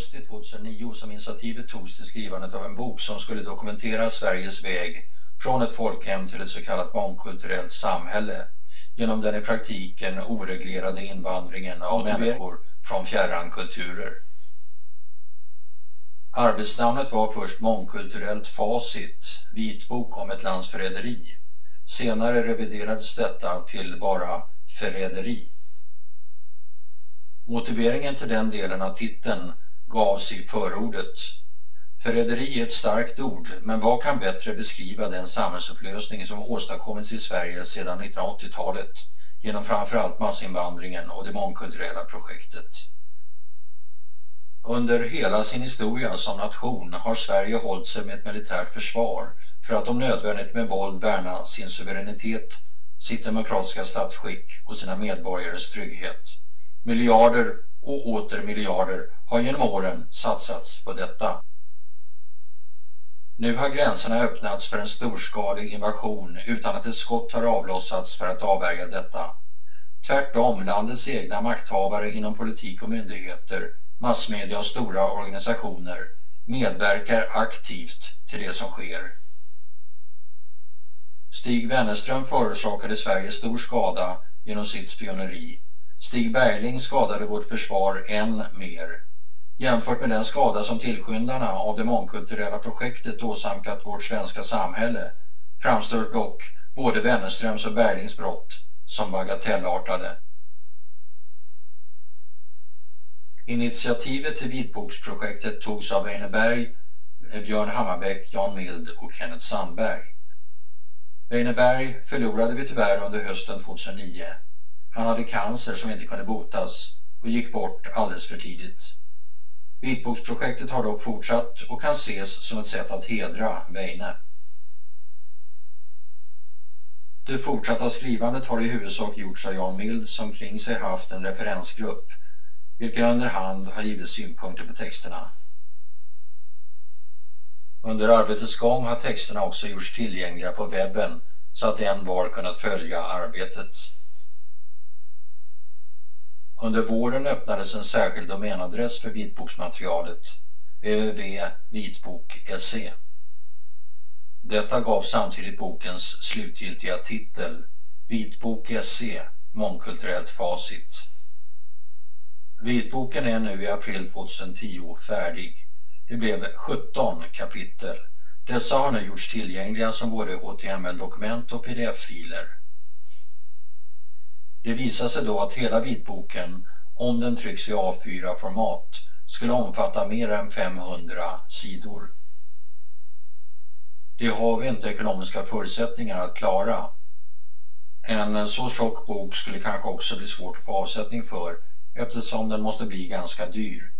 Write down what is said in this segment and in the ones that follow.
augusti 2009 som initiativet togs till skrivandet av en bok som skulle dokumentera Sveriges väg från ett folkhem till ett så kallat mångkulturellt samhälle genom den i praktiken oreglerade invandringen av människor från fjärran kulturer. Arbetsnamnet var först Mångkulturellt facit, vitbok om ett lands förräderi. Senare reviderades detta till bara förräderi. Motiveringen till den delen av titeln gavs i förordet. Förräderi är ett starkt ord, men vad kan bättre beskriva den samhällsupplösning som åstadkommits i Sverige sedan 1980-talet genom framförallt massinvandringen och det mångkulturella projektet. Under hela sin historia som nation har Sverige hållit sig med ett militärt försvar för att om nödvändigt med våld värna sin suveränitet, sitt demokratiska statsskick och sina medborgares trygghet. Miljarder och åter miljarder har genom åren satsats på detta. Nu har gränserna öppnats för en storskalig invasion utan att ett skott har avlossats för att avvärja detta. Tvärtom, landets egna makthavare inom politik och myndigheter, massmedia och stora organisationer medverkar aktivt till det som sker. Stig Wennerström förorsakade Sverige stor skada genom sitt spioneri. Stig Bergling skadade vårt försvar än mer. Jämfört med den skada som tillskyndarna av det mångkulturella projektet åsamkat vårt svenska samhälle framstår dock både Wennerströms och Berglings brott som bagatellartade. Initiativet till vitboksprojektet togs av Eine Berg, Björn Hammarbäck, Jan Mild och Kenneth Sandberg. Weine Berg förlorade vi tyvärr under hösten 2009. Han hade cancer som inte kunde botas och gick bort alldeles för tidigt. Vitboksprojektet har dock fortsatt och kan ses som ett sätt att hedra Weine. Det fortsatta skrivandet har i huvudsak gjorts av Jan Mild som kring sig haft en referensgrupp vilken under hand har givit synpunkter på texterna. Under arbetets gång har texterna också gjorts tillgängliga på webben så att en var kunnat följa arbetet. Under våren öppnades en särskild domänadress för vitboksmaterialet www.vitbok.se. Detta gav samtidigt bokens slutgiltiga titel Vitbok.se Mångkulturellt facit. Vitboken är nu i april 2010 färdig. Det blev 17 kapitel. Dessa har nu gjorts tillgängliga som både HTML-dokument och pdf-filer. Det visar sig då att hela vitboken, om den trycks i A4-format, skulle omfatta mer än 500 sidor. Det har vi inte ekonomiska förutsättningar att klara. En så tjock bok skulle kanske också bli svårt att få avsättning för eftersom den måste bli ganska dyr.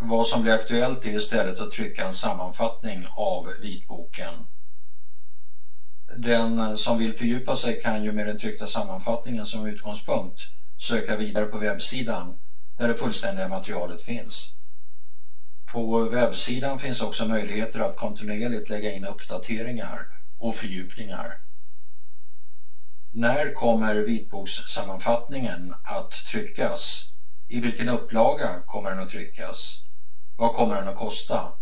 Vad som blir aktuellt är istället att trycka en sammanfattning av vitboken. Den som vill fördjupa sig kan ju med den tryckta sammanfattningen som utgångspunkt söka vidare på webbsidan där det fullständiga materialet finns. På webbsidan finns också möjligheter att kontinuerligt lägga in uppdateringar och fördjupningar. När kommer vitbokssammanfattningen att tryckas? I vilken upplaga kommer den att tryckas? Vad kommer den att kosta?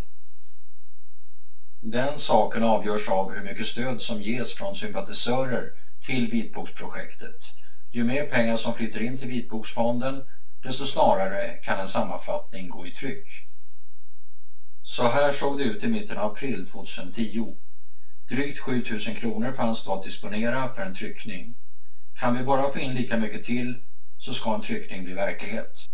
Den saken avgörs av hur mycket stöd som ges från sympatisörer till vitboksprojektet. Ju mer pengar som flyter in till vitboksfonden, desto snarare kan en sammanfattning gå i tryck. Så här såg det ut i mitten av april 2010. Drygt 7000 kronor fanns då att disponera för en tryckning. Kan vi bara få in lika mycket till så ska en tryckning bli verklighet.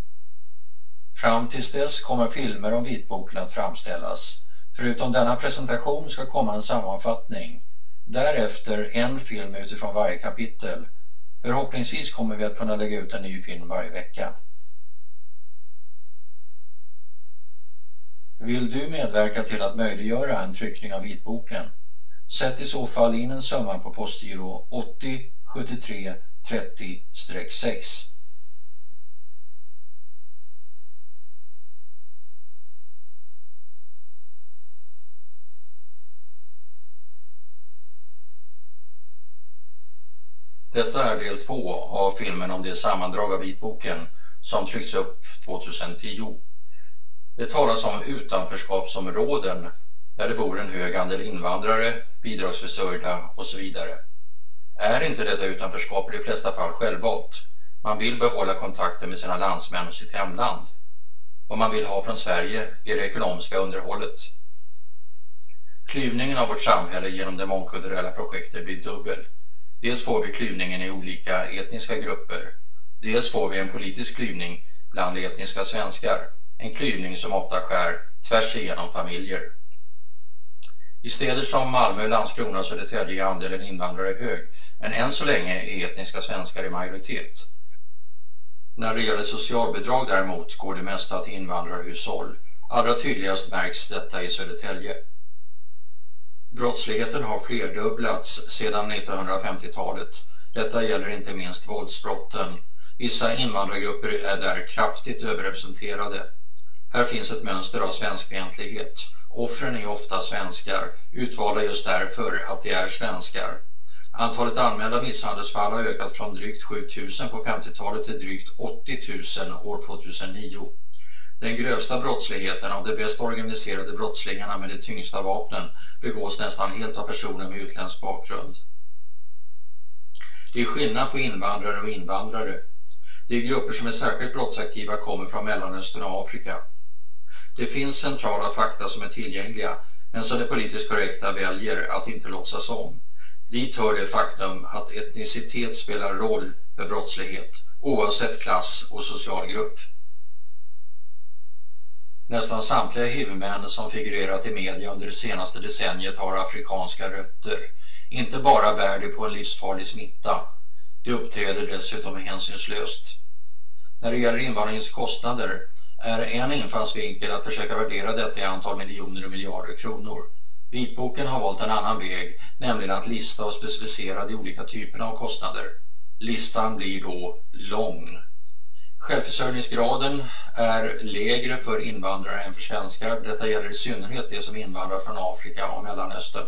Fram tills dess kommer filmer om vitboken att framställas. Förutom denna presentation ska komma en sammanfattning. Därefter en film utifrån varje kapitel. Förhoppningsvis kommer vi att kunna lägga ut en ny film varje vecka. Vill du medverka till att möjliggöra en tryckning av vitboken? Sätt i så fall in en summa på postgiro 80 73 30-6. Detta är del två av filmen om det sammandrag av vitboken som trycks upp 2010. Det talas om utanförskapsområden där det bor en hög andel invandrare, bidragsförsörjda och så vidare. Är inte detta utanförskap i de flesta fall självvalt? Man vill behålla kontakten med sina landsmän och sitt hemland. Vad man vill ha från Sverige är det ekonomiska underhållet. Klyvningen av vårt samhälle genom det mångkulturella projektet blir dubbel. Dels får vi klyvningen i olika etniska grupper. Dels får vi en politisk klyvning bland etniska svenskar. En klyvning som ofta skär tvärs igenom familjer. I städer som Malmö, Landskrona och Södertälje är andelen invandrare hög, men än så länge är etniska svenskar i majoritet. När det gäller socialbidrag däremot går det mesta till invandrarhushåll. Allra tydligast märks detta i Södertälje. Brottsligheten har flerdubblats sedan 1950-talet. Detta gäller inte minst våldsbrotten. Vissa invandrargrupper är där kraftigt överrepresenterade. Här finns ett mönster av svenskfientlighet. Offren är ofta svenskar, utvalda just därför att de är svenskar. Antalet anmälda misshandelsfall har ökat från drygt 7000 på 50-talet till drygt 80 000 år 2009. Den grövsta brottsligheten av de bäst organiserade brottslingarna med de tyngsta vapnen begås nästan helt av personer med utländsk bakgrund. Det är skillnad på invandrare och invandrare. De grupper som är särskilt brottsaktiva kommer från Mellanöstern och Afrika. Det finns centrala fakta som är tillgängliga men som de politiskt korrekta väljer att inte låtsas om. Dit hör det faktum att etnicitet spelar roll för brottslighet oavsett klass och social grupp. Nästan samtliga huvudmän som figurerat i media under det senaste decenniet har afrikanska rötter. Inte bara bär de på en livsfarlig smitta. De uppträder dessutom hänsynslöst. När det gäller invandringens kostnader är en infallsvinkel att försöka värdera detta i antal miljoner och miljarder kronor. Vitboken har valt en annan väg, nämligen att lista och specificera de olika typerna av kostnader. Listan blir då lång. Självförsörjningsgraden är lägre för invandrare än för svenskar. Detta gäller i synnerhet de som invandrar från Afrika och Mellanöstern.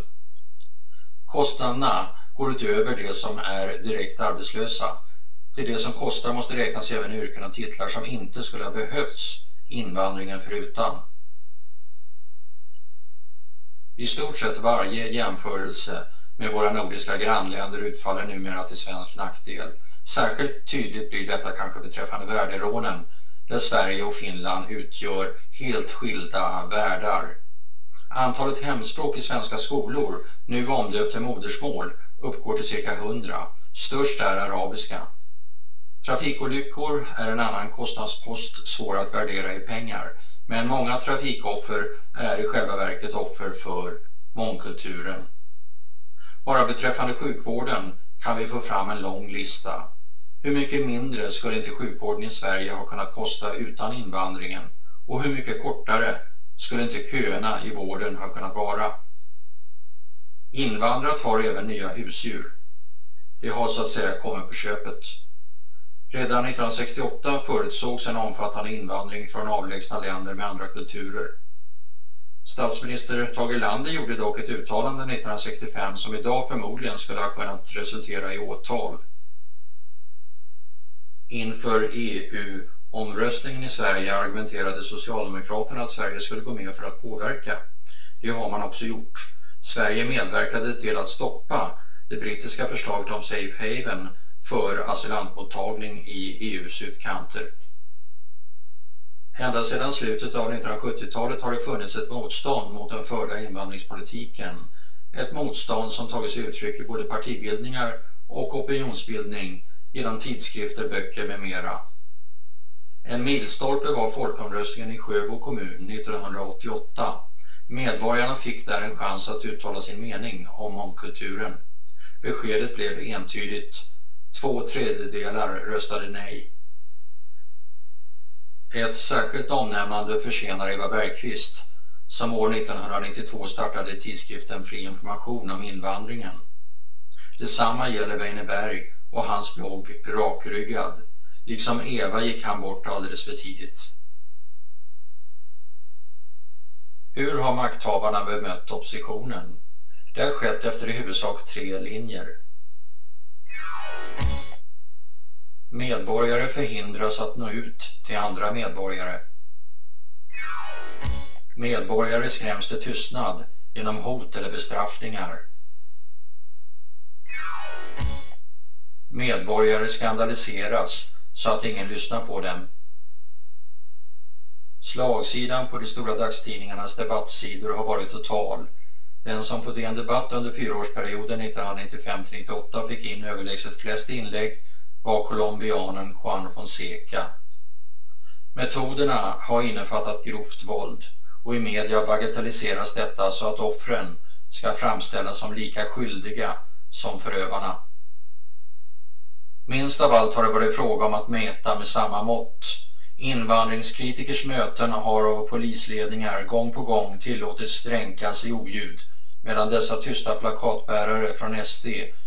Kostnaderna går utöver det som är direkt arbetslösa. Till det som kostar måste räknas även yrken och titlar som inte skulle ha behövts invandringen förutan. I stort sett varje jämförelse med våra nordiska grannländer utfaller numera till svensk nackdel. Särskilt tydligt blir detta kanske beträffande värderånen där Sverige och Finland utgör helt skilda världar. Antalet hemspråk i svenska skolor, nu omdöpt till modersmål, uppgår till cirka 100. Störst är arabiska. Trafikolyckor är en annan kostnadspost svår att värdera i pengar. Men många trafikoffer är i själva verket offer för mångkulturen. Bara beträffande sjukvården kan vi få fram en lång lista. Hur mycket mindre skulle inte sjukvården i Sverige ha kunnat kosta utan invandringen? Och hur mycket kortare skulle inte köerna i vården ha kunnat vara? Invandrat har även nya husdjur. Det har så att säga kommit på köpet. Redan 1968 förutsågs en omfattande invandring från avlägsna länder med andra kulturer. Statsminister Tage Erlander gjorde dock ett uttalande 1965 som idag förmodligen skulle ha kunnat resultera i åtal. Inför EU-omröstningen i Sverige argumenterade Socialdemokraterna att Sverige skulle gå med för att påverka. Det har man också gjort. Sverige medverkade till att stoppa det brittiska förslaget om safe haven för asylantmottagning i EUs utkanter. Ända sedan slutet av 1970-talet har det funnits ett motstånd mot den förda invandringspolitiken. Ett motstånd som tagit sig uttryck i både partibildningar och opinionsbildning genom tidskrifter, böcker med mera. En milstolpe var folkomröstningen i Sjöbo kommun 1988. Medborgarna fick där en chans att uttala sin mening om mångkulturen. Beskedet blev entydigt Två tredjedelar röstade nej. Ett särskilt omnämnande förtjänar Eva Bergqvist som år 1992 startade tidskriften Fri information om invandringen. Detsamma gäller Weineberg och hans blogg Rakryggad. Liksom Eva gick han bort alldeles för tidigt. Hur har makthavarna bemött oppositionen? Det har skett efter i huvudsak tre linjer. Medborgare förhindras att nå ut till andra medborgare. Medborgare skräms till tystnad genom hot eller bestraffningar. Medborgare skandaliseras så att ingen lyssnar på dem. Slagsidan på de stora dagstidningarnas debattsidor har varit total. Den som på DN Debatt under fyraårsperioden 1995-98 fick in överlägset flest inlägg var colombianen Juan Fonseca. Metoderna har innefattat grovt våld och i media bagatelliseras detta så att offren ska framställas som lika skyldiga som förövarna. Minst av allt har det varit fråga om att mäta med samma mått. Invandringskritikers möten har av polisledningar gång på gång tillåtits dränkas i oljud medan dessa tysta plakatbärare från SD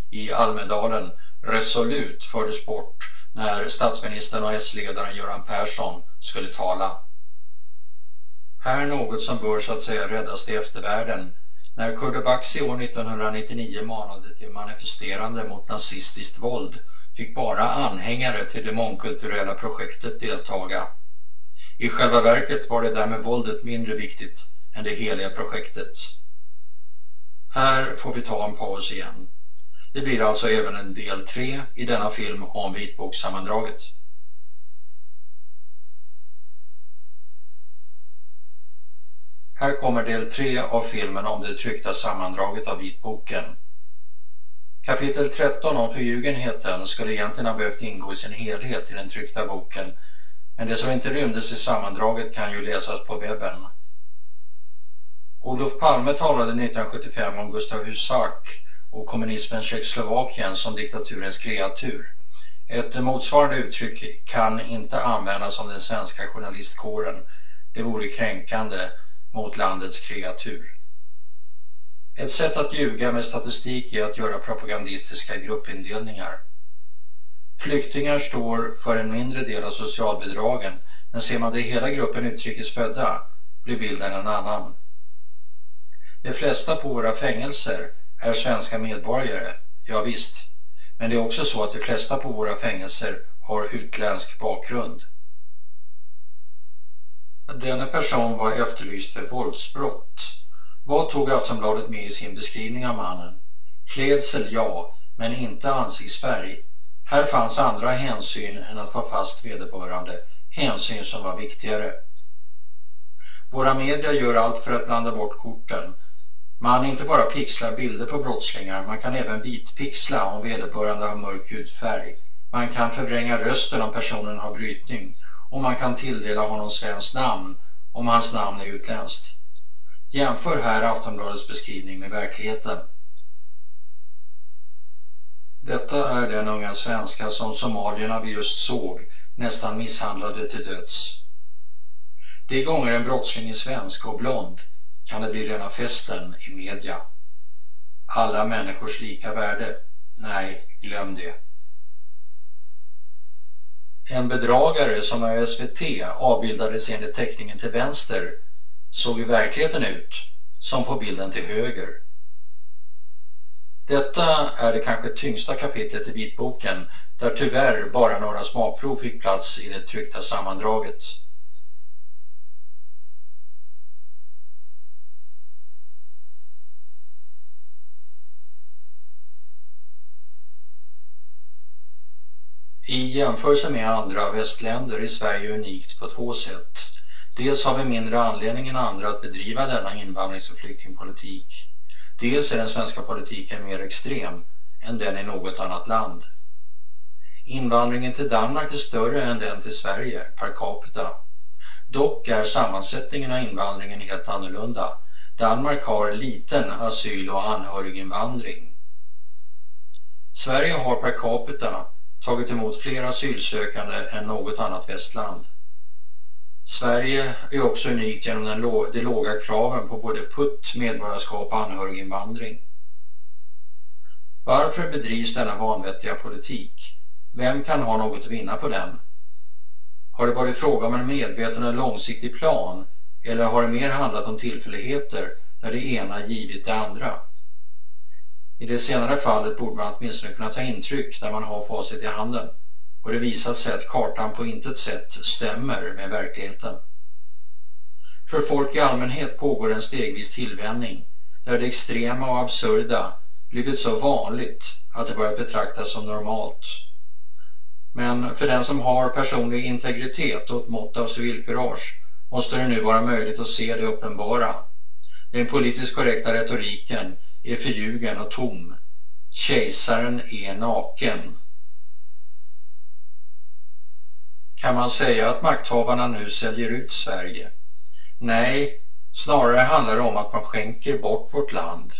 i Almedalen resolut fördes bort när statsministern och S-ledaren Göran Persson skulle tala. Här något som bör så att säga räddas till eftervärlden. När Kurdo Baxi år 1999 manade till manifesterande mot nazistiskt våld fick bara anhängare till det mångkulturella projektet deltaga. I själva verket var det där med våldet mindre viktigt än det heliga projektet. Här får vi ta en paus igen. Det blir alltså även en del tre i denna film om vitbokssammandraget. Här kommer del tre av filmen om det tryckta sammandraget av vitboken. Kapitel 13 om förljugenheten skulle egentligen ha behövt ingå i sin helhet i den tryckta boken men det som inte rymdes i sammandraget kan ju läsas på webben. Olof Palme talade 1975 om Gustav Husak och kommunismens Tjeckoslovakien som diktaturens kreatur. Ett motsvarande uttryck kan inte användas om den svenska journalistkåren. Det vore kränkande mot landets kreatur. Ett sätt att ljuga med statistik är att göra propagandistiska gruppindelningar. Flyktingar står för en mindre del av socialbidragen men ser man det hela gruppen utrikesfödda blir bilden en annan. De flesta på våra fängelser är svenska medborgare, ja visst. Men det är också så att de flesta på våra fängelser har utländsk bakgrund. Denna person var efterlyst för våldsbrott. Vad tog Aftonbladet med i sin beskrivning av mannen? Klädsel ja, men inte ansiktsfärg. Här fanns andra hänsyn än att vara fast vederbörande, hänsyn som var viktigare. Våra media gör allt för att blanda bort korten. Man inte bara pixlar bilder på brottslingar, man kan även vitpixla om vederbörande har mörk hudfärg. Man kan förvränga rösten om personen har brytning och man kan tilldela honom svenskt namn om hans namn är utländskt. Jämför här Aftonbladets beskrivning med verkligheten. Detta är den unga svenska som somalierna vi just såg nästan misshandlade till döds. De gånger en brottsling är svensk och blond kan det bli rena festen i media. Alla människors lika värde? Nej, glöm det. En bedragare som är SVT avbildades enligt teckningen till vänster såg i verkligheten ut som på bilden till höger. Detta är det kanske tyngsta kapitlet i vitboken där tyvärr bara några smakprov fick plats i det tryckta sammandraget. I jämförelse med andra västländer är Sverige unikt på två sätt. Dels har vi mindre anledning än andra att bedriva denna invandrings- och flyktingpolitik. Dels är den svenska politiken mer extrem än den i något annat land. Invandringen till Danmark är större än den till Sverige per capita. Dock är sammansättningen av invandringen helt annorlunda. Danmark har liten asyl- och anhöriginvandring. Sverige har per capita tagit emot fler asylsökande än något annat västland. Sverige är också unikt genom den de låga kraven på både putt, medborgarskap och anhöriginvandring. Varför bedrivs denna vanvettiga politik? Vem kan ha något att vinna på den? Har det varit fråga om en medveten och långsiktig plan eller har det mer handlat om tillfälligheter där det ena givit det andra? I det senare fallet borde man åtminstone kunna ta intryck när man har facit i handen och det visat sig att kartan på intet sätt stämmer med verkligheten. För folk i allmänhet pågår en stegvis tillvänjning där det extrema och absurda blivit så vanligt att det börjar betraktas som normalt. Men för den som har personlig integritet och ett mått av civilkurage måste det nu vara möjligt att se det uppenbara. Den politiskt korrekta retoriken är förljugen och tom. Kejsaren är naken. Kan man säga att makthavarna nu säljer ut Sverige? Nej, snarare handlar det om att man skänker bort vårt land.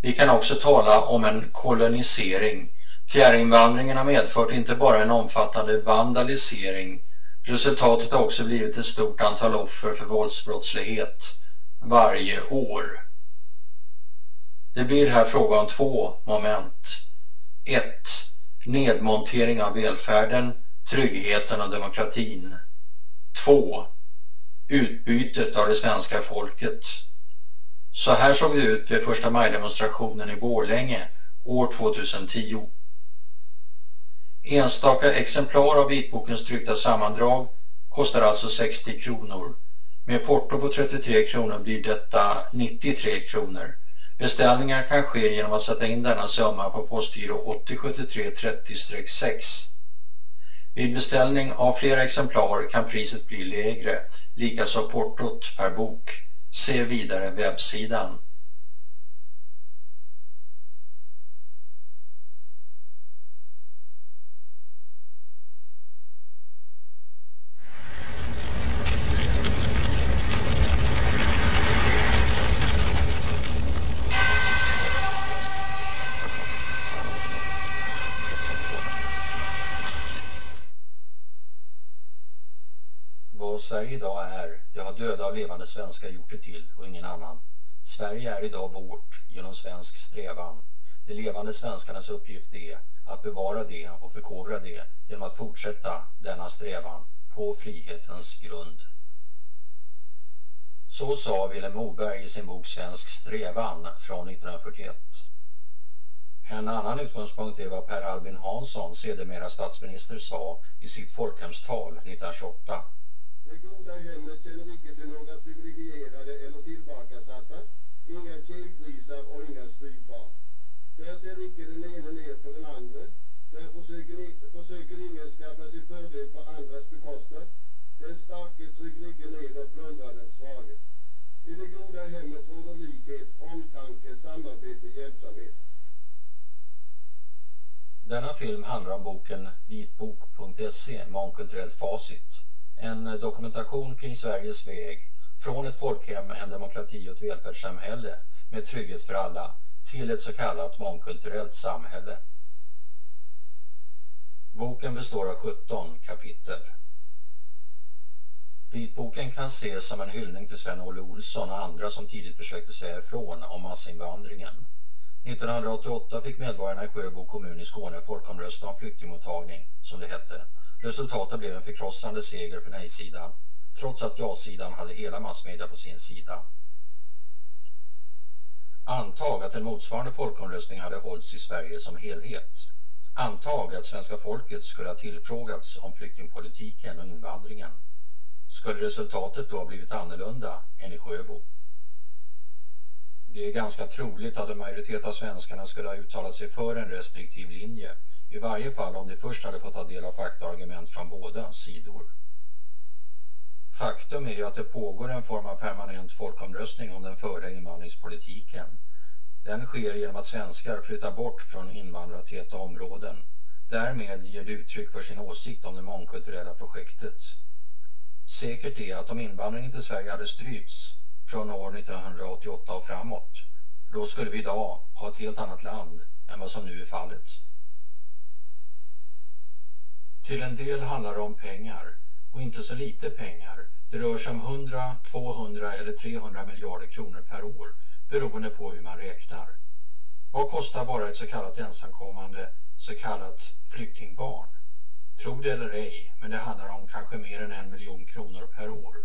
Vi kan också tala om en kolonisering. Fjärrinvandringen har medfört inte bara en omfattande vandalisering. Resultatet har också blivit ett stort antal offer för våldsbrottslighet varje år. Det blir här fråga om två moment. 1. Nedmontering av välfärden, tryggheten och demokratin. 2. Utbytet av det svenska folket. Så här såg det ut vid första majdemonstrationen i Borlänge år 2010. Enstaka exemplar av vitbokens tryckta sammandrag kostar alltså 60 kronor. Med porto på 33 kronor blir detta 93 kronor. Beställningar kan ske genom att sätta in denna summa på postgiro 8073 30-6. Vid beställning av flera exemplar kan priset bli lägre, likaså portot per bok. Se vidare webbsidan. Sverige idag är, det har döda och levande svenskar gjort det till och ingen annan. Sverige är idag vårt genom svensk strävan. De levande svenskarnas uppgift är att bevara det och förkovra det genom att fortsätta denna strävan på frihetens grund. Så sa Vilhelm Moberg i sin bok Svensk strävan från 1941. En annan utgångspunkt är vad Per Albin Hansson, sedermera statsminister, sa i sitt folkhemstal 1928. Det goda hemmet känner icke till några privilegierade eller tillbakasatta, inga kelgrisar och inga styvbarn. Där ser icke den ene ner på den andra, där försöker, försöker ingen skaffa sig fördel på andras bekostnad, den starke trycker icke ned och plundrar den svage. I det goda hemmet råder likhet, omtanke, samarbete, hjälpsamhet. Denna film handlar om boken vitbok.se Mångkulturellt facit en dokumentation kring Sveriges väg från ett folkhem, en demokrati och ett välfärdssamhälle med trygghet för alla till ett så kallat mångkulturellt samhälle. Boken består av 17 kapitel. Vitboken kan ses som en hyllning till Sven-Olle Olsson och andra som tidigt försökte säga ifrån om massinvandringen. 1988 fick medborgarna i Sjöbo kommun i Skåne folkomrösta om flyktingmottagning, som det hette. Resultatet blev en förkrossande seger för nej-sidan, trots att ja-sidan hade hela massmedia på sin sida. Antag att en motsvarande folkomröstning hade hållits i Sverige som helhet. Antag att svenska folket skulle ha tillfrågats om flyktingpolitiken och invandringen. Skulle resultatet då ha blivit annorlunda än i Sjöbo? Det är ganska troligt att en majoritet av svenskarna skulle ha uttalat sig för en restriktiv linje i varje fall om de först hade fått ta del av faktaargument från båda sidor. Faktum är ju att det pågår en form av permanent folkomröstning om den förda invandringspolitiken. Den sker genom att svenskar flyttar bort från invandrartäta områden. Därmed ger de uttryck för sin åsikt om det mångkulturella projektet. Säkert är att om invandringen till Sverige hade strypts från år 1988 och framåt, då skulle vi idag ha ett helt annat land än vad som nu är fallet. Till en del handlar det om pengar och inte så lite pengar. Det rör sig om 100, 200 eller 300 miljarder kronor per år beroende på hur man räknar. Vad kostar bara ett så kallat ensamkommande så kallat flyktingbarn? Tro det eller ej, men det handlar om kanske mer än en miljon kronor per år.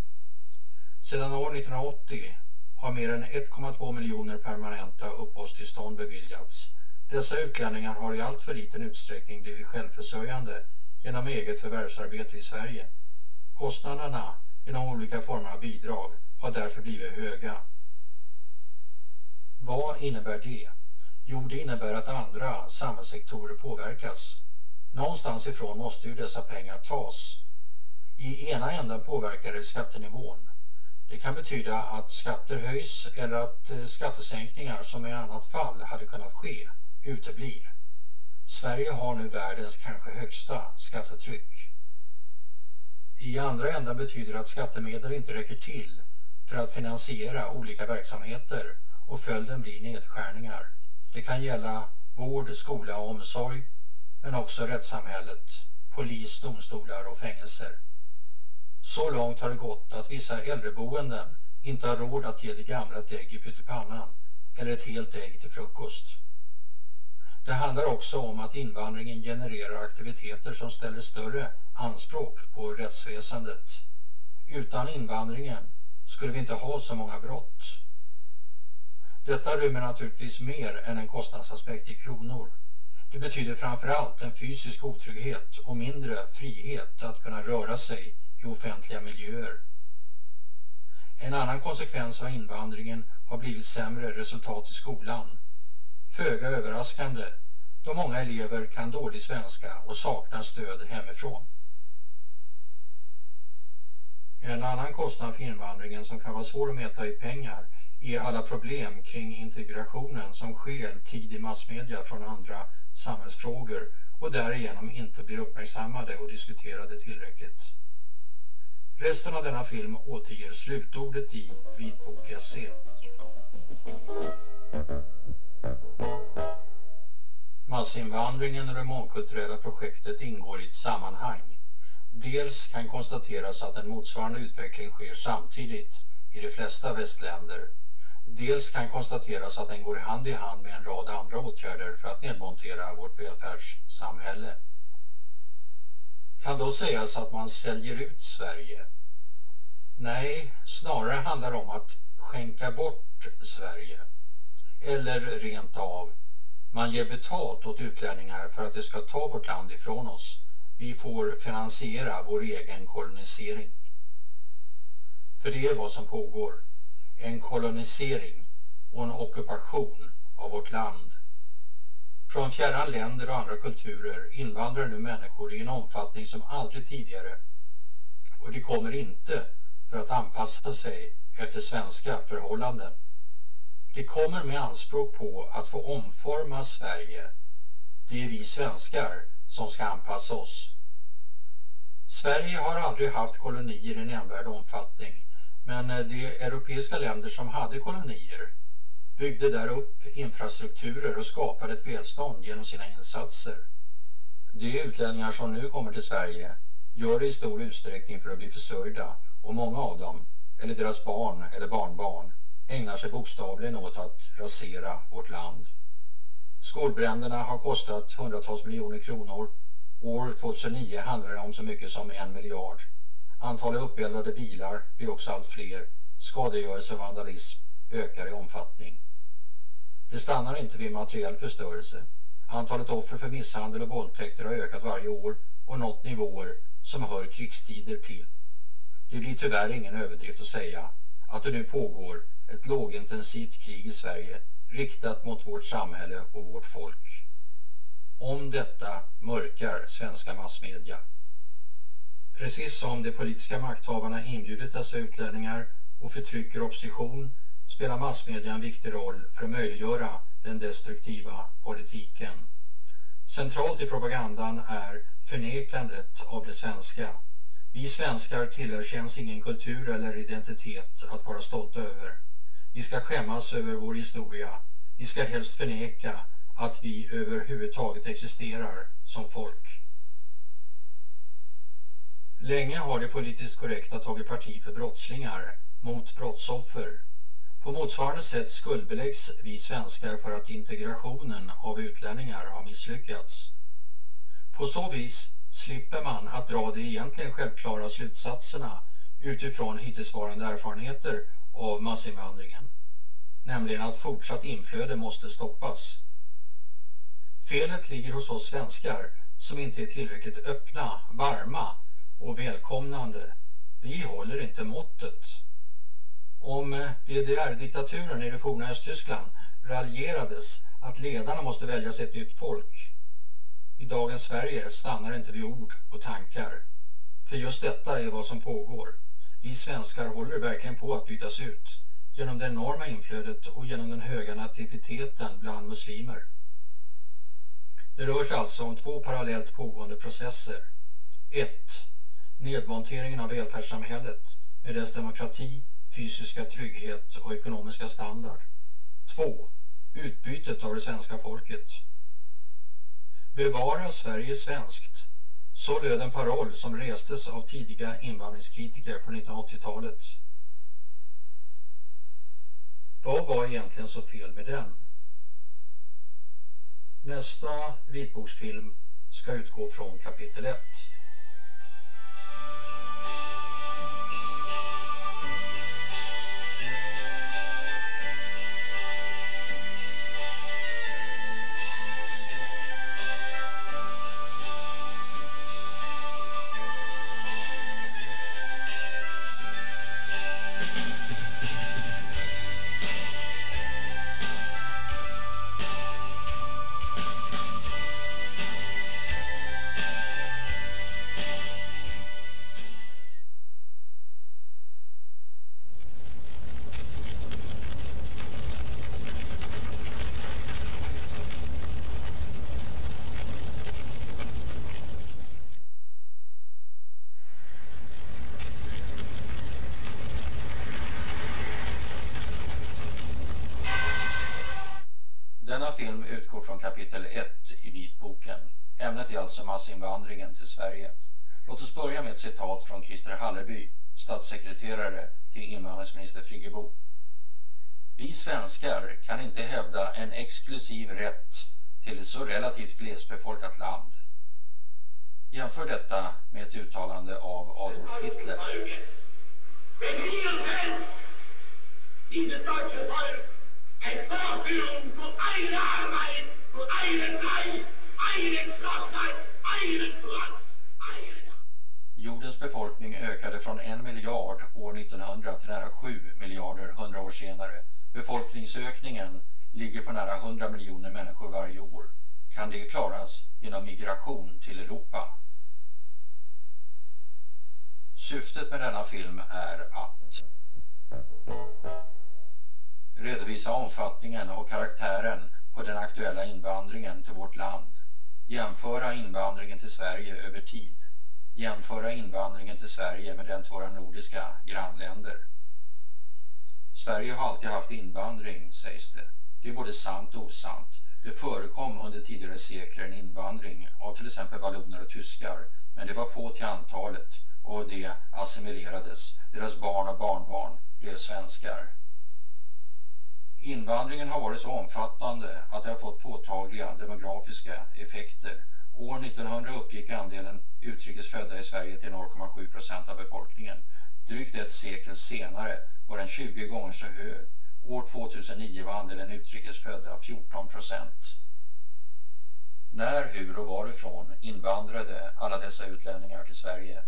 Sedan år 1980 har mer än 1,2 miljoner permanenta uppehållstillstånd beviljats. Dessa utlänningar har i allt för liten utsträckning blivit självförsörjande genom eget förvärvsarbete i Sverige. Kostnaderna genom olika former av bidrag har därför blivit höga. Vad innebär det? Jo, det innebär att andra samhällssektorer påverkas. Någonstans ifrån måste ju dessa pengar tas. I ena änden påverkar det skattenivån. Det kan betyda att skatter höjs eller att eh, skattesänkningar som i annat fall hade kunnat ske uteblir. Sverige har nu världens kanske högsta skattetryck. I andra änden betyder det att skattemedel inte räcker till för att finansiera olika verksamheter och följden blir nedskärningar. Det kan gälla vård, skola och omsorg men också rättssamhället, polis, domstolar och fängelser. Så långt har det gått att vissa äldreboenden inte har råd att ge de gamla ett ägg i pyttipannan eller ett helt ägg till frukost. Det handlar också om att invandringen genererar aktiviteter som ställer större anspråk på rättsväsendet. Utan invandringen skulle vi inte ha så många brott. Detta rymmer naturligtvis mer än en kostnadsaspekt i kronor. Det betyder framförallt en fysisk otrygghet och mindre frihet att kunna röra sig i offentliga miljöer. En annan konsekvens av invandringen har blivit sämre resultat i skolan. Föga överraskande då många elever kan dålig svenska och saknar stöd hemifrån. En annan kostnad för invandringen som kan vara svår att mäta i pengar är alla problem kring integrationen som sker tid i massmedia från andra samhällsfrågor och därigenom inte blir uppmärksammade och diskuterade tillräckligt. Resten av denna film återger slutordet i vitbok.se. Massinvandringen och det mångkulturella projektet ingår i ett sammanhang. Dels kan konstateras att en motsvarande utveckling sker samtidigt i de flesta västländer. Dels kan konstateras att den går hand i hand med en rad andra åtgärder för att nedmontera vårt välfärdssamhälle. Kan då sägas att man säljer ut Sverige? Nej, snarare handlar det om att skänka bort Sverige. Eller rent av, man ger betalt åt utlänningar för att de ska ta vårt land ifrån oss. Vi får finansiera vår egen kolonisering. För det är vad som pågår. En kolonisering och en ockupation av vårt land. Från fjärran länder och andra kulturer invandrar nu människor i en omfattning som aldrig tidigare. Och de kommer inte för att anpassa sig efter svenska förhållanden. Det kommer med anspråk på att få omforma Sverige. Det är vi svenskar som ska anpassa oss. Sverige har aldrig haft kolonier i nämnvärd omfattning men eh, de europeiska länder som hade kolonier byggde där upp infrastrukturer och skapade ett välstånd genom sina insatser. De utlänningar som nu kommer till Sverige gör det i stor utsträckning för att bli försörjda och många av dem, eller deras barn eller barnbarn, ägnar sig bokstavligen åt att rasera vårt land. Skolbränderna har kostat hundratals miljoner kronor. År 2009 handlar det om så mycket som en miljard. Antalet uppeldade bilar blir också allt fler. Skadegörelse och vandalism ökar i omfattning. Det stannar inte vid materiell förstörelse. Antalet offer för misshandel och våldtäkter har ökat varje år och nått nivåer som hör krigstider till. Det blir tyvärr ingen överdrift att säga att det nu pågår ett lågintensivt krig i Sverige riktat mot vårt samhälle och vårt folk. Om detta mörkar svenska massmedia. Precis som de politiska makthavarna inbjudit dessa utlänningar och förtrycker opposition spelar massmedia en viktig roll för att möjliggöra den destruktiva politiken. Centralt i propagandan är förnekandet av det svenska. Vi svenskar tillerkänns ingen kultur eller identitet att vara stolta över. Vi ska skämmas över vår historia. Vi ska helst förneka att vi överhuvudtaget existerar som folk. Länge har det politiskt korrekta tagit parti för brottslingar mot brottsoffer. På motsvarande sätt skuldbeläggs vi svenskar för att integrationen av utlänningar har misslyckats. På så vis slipper man att dra de egentligen självklara slutsatserna utifrån hittillsvarande erfarenheter av massinvandringen, nämligen att fortsatt inflöde måste stoppas. Felet ligger hos oss svenskar som inte är tillräckligt öppna, varma och välkomnande Vi håller inte måttet. Om DDR-diktaturen i det forna Östtyskland raljerades att ledarna måste välja sig ett nytt folk. I dagens Sverige stannar inte vid ord och tankar. För just detta är vad som pågår. Vi svenskar håller verkligen på att bytas ut genom det enorma inflödet och genom den höga nativiteten bland muslimer. Det rör sig alltså om två parallellt pågående processer. 1. Nedmonteringen av välfärdssamhället med dess demokrati, fysiska trygghet och ekonomiska standard. 2. Utbytet av det svenska folket. Bevara Sverige svenskt. Så löd en paroll som restes av tidiga invandringskritiker på 1980-talet. Vad var egentligen så fel med den? Nästa vitboksfilm ska utgå från kapitel 1. Massinvandringen till Sverige. Låt oss börja med ett citat från Christer Hallerby, statssekreterare till invandringsminister Friggebo. Vi svenskar kan inte hävda en exklusiv rätt till ett så relativt glesbefolkat land. Jämför detta med ett uttalande av Adolf Hitler. Liebe deutsche Volk, Vorführung von einer Arbeit, von einem Reich, Jordens befolkning ökade från en miljard år 1900 till nära 7 miljarder hundra år senare. Befolkningsökningen ligger på nära 100 miljoner människor varje år. Kan det klaras genom migration till Europa? Syftet med denna film är att redovisa omfattningen och karaktären på den aktuella invandringen till vårt land Jämföra invandringen till Sverige över tid. Jämföra invandringen till Sverige med den till våra nordiska grannländer. Sverige har alltid haft invandring, sägs det. Det är både sant och osant. Det förekom under tidigare sekler en invandring av till exempel valloner och tyskar, men det var få till antalet och det assimilerades. Deras barn och barnbarn blev svenskar. Invandringen har varit så omfattande att det har fått påtagliga demografiska effekter. År 1900 uppgick andelen utrikesfödda i Sverige till 0,7 procent av befolkningen. Drygt ett sekel senare var den 20 gånger så hög. År 2009 var andelen utrikesfödda 14 procent. När, hur och varifrån invandrade alla dessa utlänningar till Sverige?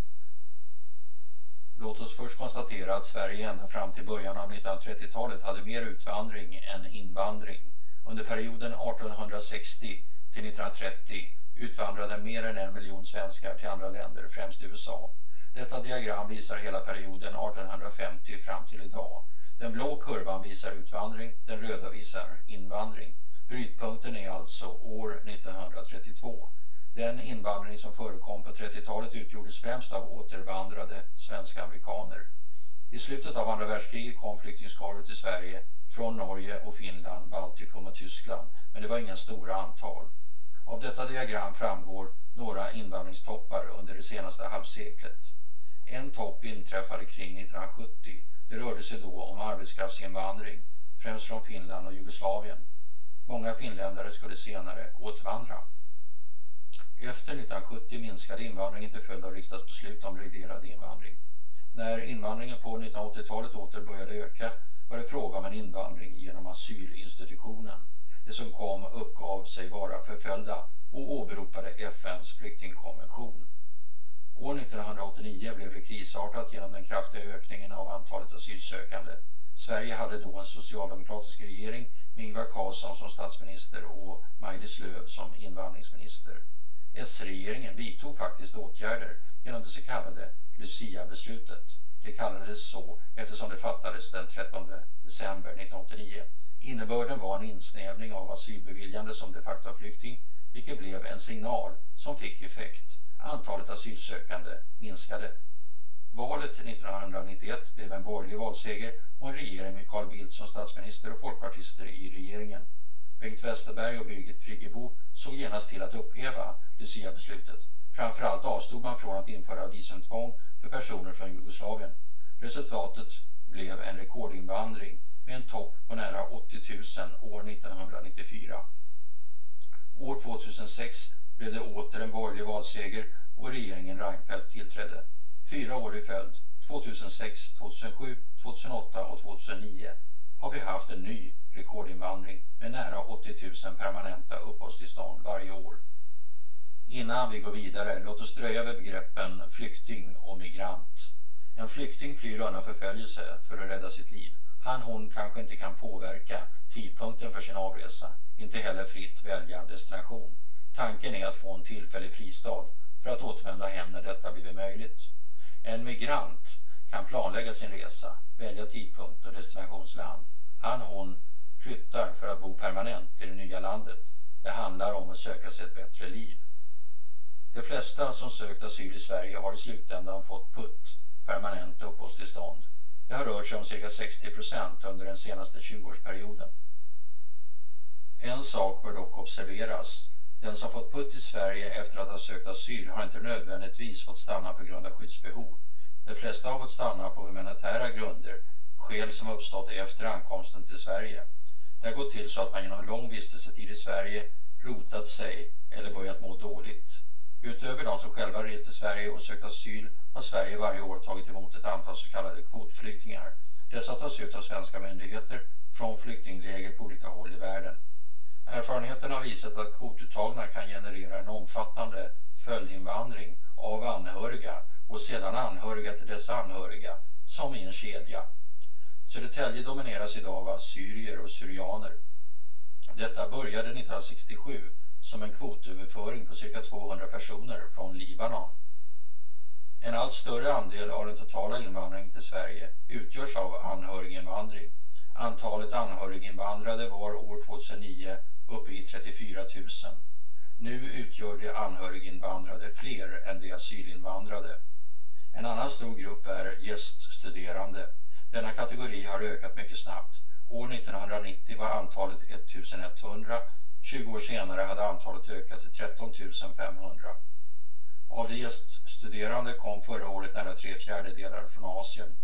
Låt oss först konstatera att Sverige ända fram till början av 1930-talet hade mer utvandring än invandring. Under perioden 1860 till 1930 utvandrade mer än en miljon svenskar till andra länder, främst USA. Detta diagram visar hela perioden 1850 fram till idag. Den blå kurvan visar utvandring, den röda visar invandring. Brytpunkten är alltså år 1932. Den invandring som förekom på 30-talet utgjordes främst av återvandrade svenska amerikaner. I slutet av andra världskriget kom flyktingskaror till Sverige från Norge och Finland, Baltikum och Tyskland, men det var inga stora antal. Av detta diagram framgår några invandringstoppar under det senaste halvseklet. En topp inträffade kring 1970. Det rörde sig då om arbetskraftsinvandring, främst från Finland och Jugoslavien. Många finländare skulle senare återvandra. Efter 1970 minskade invandringen till följd av riksdagsbeslut om reglerad invandring. När invandringen på 1980-talet åter började öka var det fråga om en invandring genom asylinstitutionen. Det som kom uppgav sig vara förföljda och åberopade FNs flyktingkonvention. År 1989 blev det krisartat genom den kraftiga ökningen av antalet asylsökande. Sverige hade då en socialdemokratisk regering med Ingvar Carlsson som statsminister och Maj-Lis Lööf som invandringsminister. S-regeringen vidtog faktiskt åtgärder genom det så kallade Lucia-beslutet. Det kallades så eftersom det fattades den 13 december 1989. Innebörden var en insnävning av asylbeviljande som de facto flykting, vilket blev en signal som fick effekt. Antalet asylsökande minskade. Valet 1991 blev en borgerlig valseger och en regering med Carl Bildt som statsminister och folkpartister i regeringen. Bengt Westerberg och Birgit Friggebo såg genast till att upphäva Lucia-beslutet. Framförallt avstod man från att införa visumtvång för personer från Jugoslavien. Resultatet blev en rekordinvandring med en topp på nära 80 000 år 1994. År 2006 blev det åter en borgerlig valseger och regeringen Reinfeldt tillträdde. Fyra år i följd, 2006, 2007, 2008 och 2009, har vi haft en ny rekordinvandring med nära 80 000 permanenta uppehållstillstånd varje år. Innan vi går vidare, låt oss dröja över begreppen flykting och migrant. En flykting flyr undan förföljelse för att rädda sitt liv. Han hon kanske inte kan påverka tidpunkten för sin avresa, inte heller fritt välja destination. Tanken är att få en tillfällig fristad för att återvända hem när detta blivit möjligt. En migrant kan planlägga sin resa, välja tidpunkt och destinationsland. Han hon flyttar för att bo permanent i det nya landet. Det handlar om att söka sig ett bättre liv. De flesta som sökt asyl i Sverige har i slutändan fått PUT, permanent uppehållstillstånd. Det har rört sig om cirka 60 procent under den senaste 20-årsperioden. En sak bör dock observeras. Den som fått putt i Sverige efter att ha sökt asyl har inte nödvändigtvis fått stanna på grund av skyddsbehov. De flesta har fått stanna på humanitära grunder, skäl som uppstått efter ankomsten till Sverige. Det har gått till så att man genom lång vistelsetid i Sverige rotat sig eller börjat må dåligt. Utöver de som själva rest till Sverige och sökt asyl har Sverige varje år tagit emot ett antal så kallade kvotflyktingar. Dessa tas ut av svenska myndigheter från flyktingläger på olika håll i världen. Erfarenheten har visat att kvotuttagna kan generera en omfattande följdinvandring av anhöriga och sedan anhöriga till dessa anhöriga, som i en kedja. Södertälje domineras idag av assyrier och syrianer. Detta började 1967 som en kvotöverföring på cirka 200 personer från Libanon. En allt större andel av den totala invandringen till Sverige utgörs av anhöriginvandring. Antalet anhöriginvandrade var år 2009 uppe i 34 000. Nu utgör de anhöriginvandrade fler än de asylinvandrade. En annan stor grupp är gäststuderande. Denna kategori har ökat mycket snabbt. År 1990 var antalet 1100 20 år senare hade antalet ökat till 13 500. Av de gäststuderande kom förra året nära tre fjärdedelar från Asien.